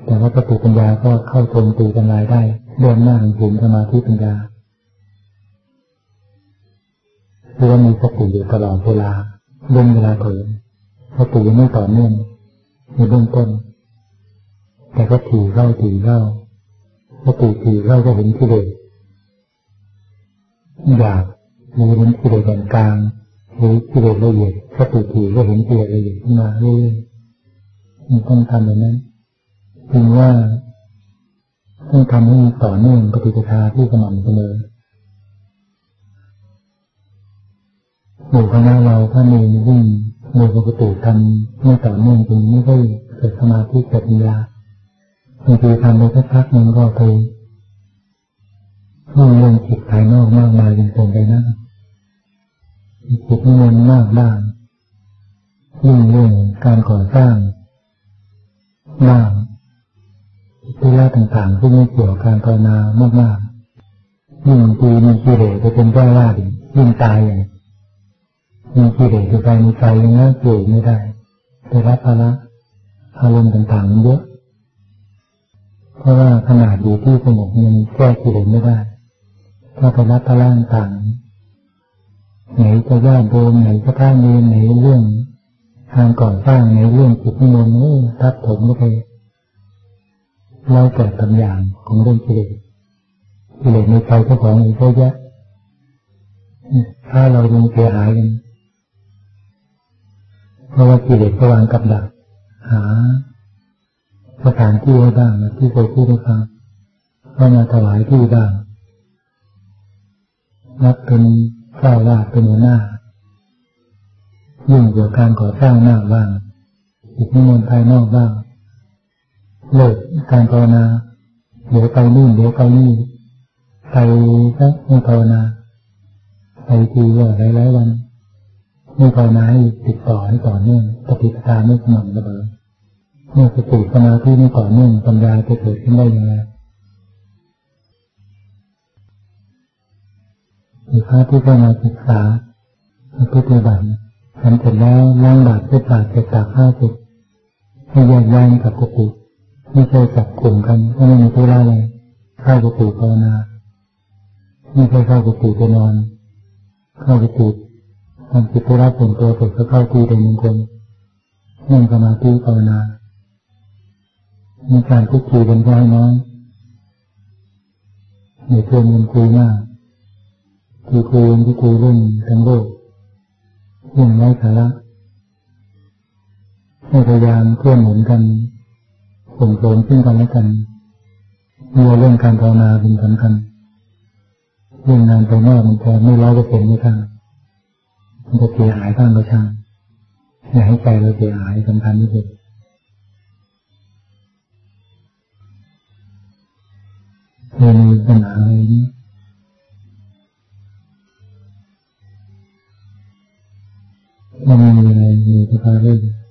แต่ว่าสติปัญญาก็เข้าโจมตีทำลายได้เรื่องหน้าของศีลสมาธิปัญญาคือว่ามีสติอยู่ตลอดเวลาเรื่องเวลาเผลอ สติยังไม่ต่อเนื่องในเบื้องต้น แต่ก็ถี่เข้าถี่เข้าสติถี่เข้าก็เห็นกิเลสอยากหรือเห็นกิเลสแห่งกลางหรือกิเลสละเอียดสติถี่ก็เห็นกิเลสละเอียดขึ้นมาเรื่อยๆมันต้องทำแบบนั้นจึงว่าต้องทำให้มีต่อเนื่องปฏิปทาที่สม่ำเสมอหมู่คณะเราถ้ามีวิ่ง โดยปกติทำไม่ต่อเนื่องจริงไม่ค่อยเกิดสมาธิเกิดปัญญาบางทีทำไปสักพักหนึ่งก็ไปมุ่งเรื่องจิตภายนอกมากมายจนเกินไปนะจิตนี่มันมากบ้างยิ่งเรื่องการก่อสร้างบ้างธุระต่างๆที่ไม่เกี่ยวกับการภาวนามากๆยิ่งทีมีกิเลสไปเป็นเจ้าว่าดิยิ่งตายอย่าง มีกิเลสอยู่ภายในใจยังน่าเกลียดไม่ได้ไปรับภาระอารมณ์ต่างๆเยอะ เพราะว่าขนาดอยู่ที่สงบยังแก้กิเลสไม่ได้ ถ้าไปรับภาระต่างไหนจะญาติโยมไหนจะท่านเรียนไหนเรื่องทางก่อสร้างในเรื่องจิตนิมนต์นี่ทับถมไปเราเกิดตำอย่างของเรื่องกิเลสกิเลสในใจเจ้าของอีกเยอะแยะถ้าเรายังเสียหายกัน เพราะว่ากิเลสก็วางกับดัก หาสถานที่ไว้บ้างที่เคยพูดให้ฟังก็มาถวายที่บ้างรับเป็นเจ้าวาดเป็นหัวหน้ายุ่งเกี่ยวกับการก่อสร้างหน้าบ้างอีกนิมนต์ภายนอกบ้างเลิกการภาวนาเดี๋ยวไปนี่นเดี๋ยวไปนี่ไปก็ไม่ภาวนาไปทีก็หลาหลายวัน ไม่ภาวนาให้ติดต่อให้ต่อเนื่องปฏิปทาไม่สม่ำเสมอเมื่อสติสมาธิไม่ต่อเนื่องปัญญาจะเกิดขึ้นได้ยังไงมีพระที่เข้ามาศึกษาปฏิบัติทำเสร็จแล้วล้างบาตรเพื่อบาตรเสร็จจากห้าสิบให้แยกย้ายกับกุฏิไม่เคยจับกลุ่มกันก็ไม่มีธุระอะไรเข้ากุฏิภาวนาไม่เคยเข้ากุฏิไปนอน เข้ากุฏิ ทำกิจธุระส่วนตัวเสร็จก็เข้าที่เป็นมงคลนั่งสมาธิภาวนามีการพูดคุยกันน้อยน้อยในเพื่อนกันคุยมากคุยคุยันที่คุยเรื่องทั้งโลกเรื่องไร้สาระให้พยายามเพื่อนหนุนกันส่งเสริมซึ่งกันและกันมีเรื่องการภาวนาเป็นสำคัญเรื่องงานภายนอกมันจะไม่ร้อยเปอร์เซ็นต์ไม่ทัน มันจะเสียหายบ้างก็ช่างอย่าให้ใจเราเสียหายสำคัญที่สุดมีปัญหาอะไรนี้ไม่มีอะไรมีสภาพเลย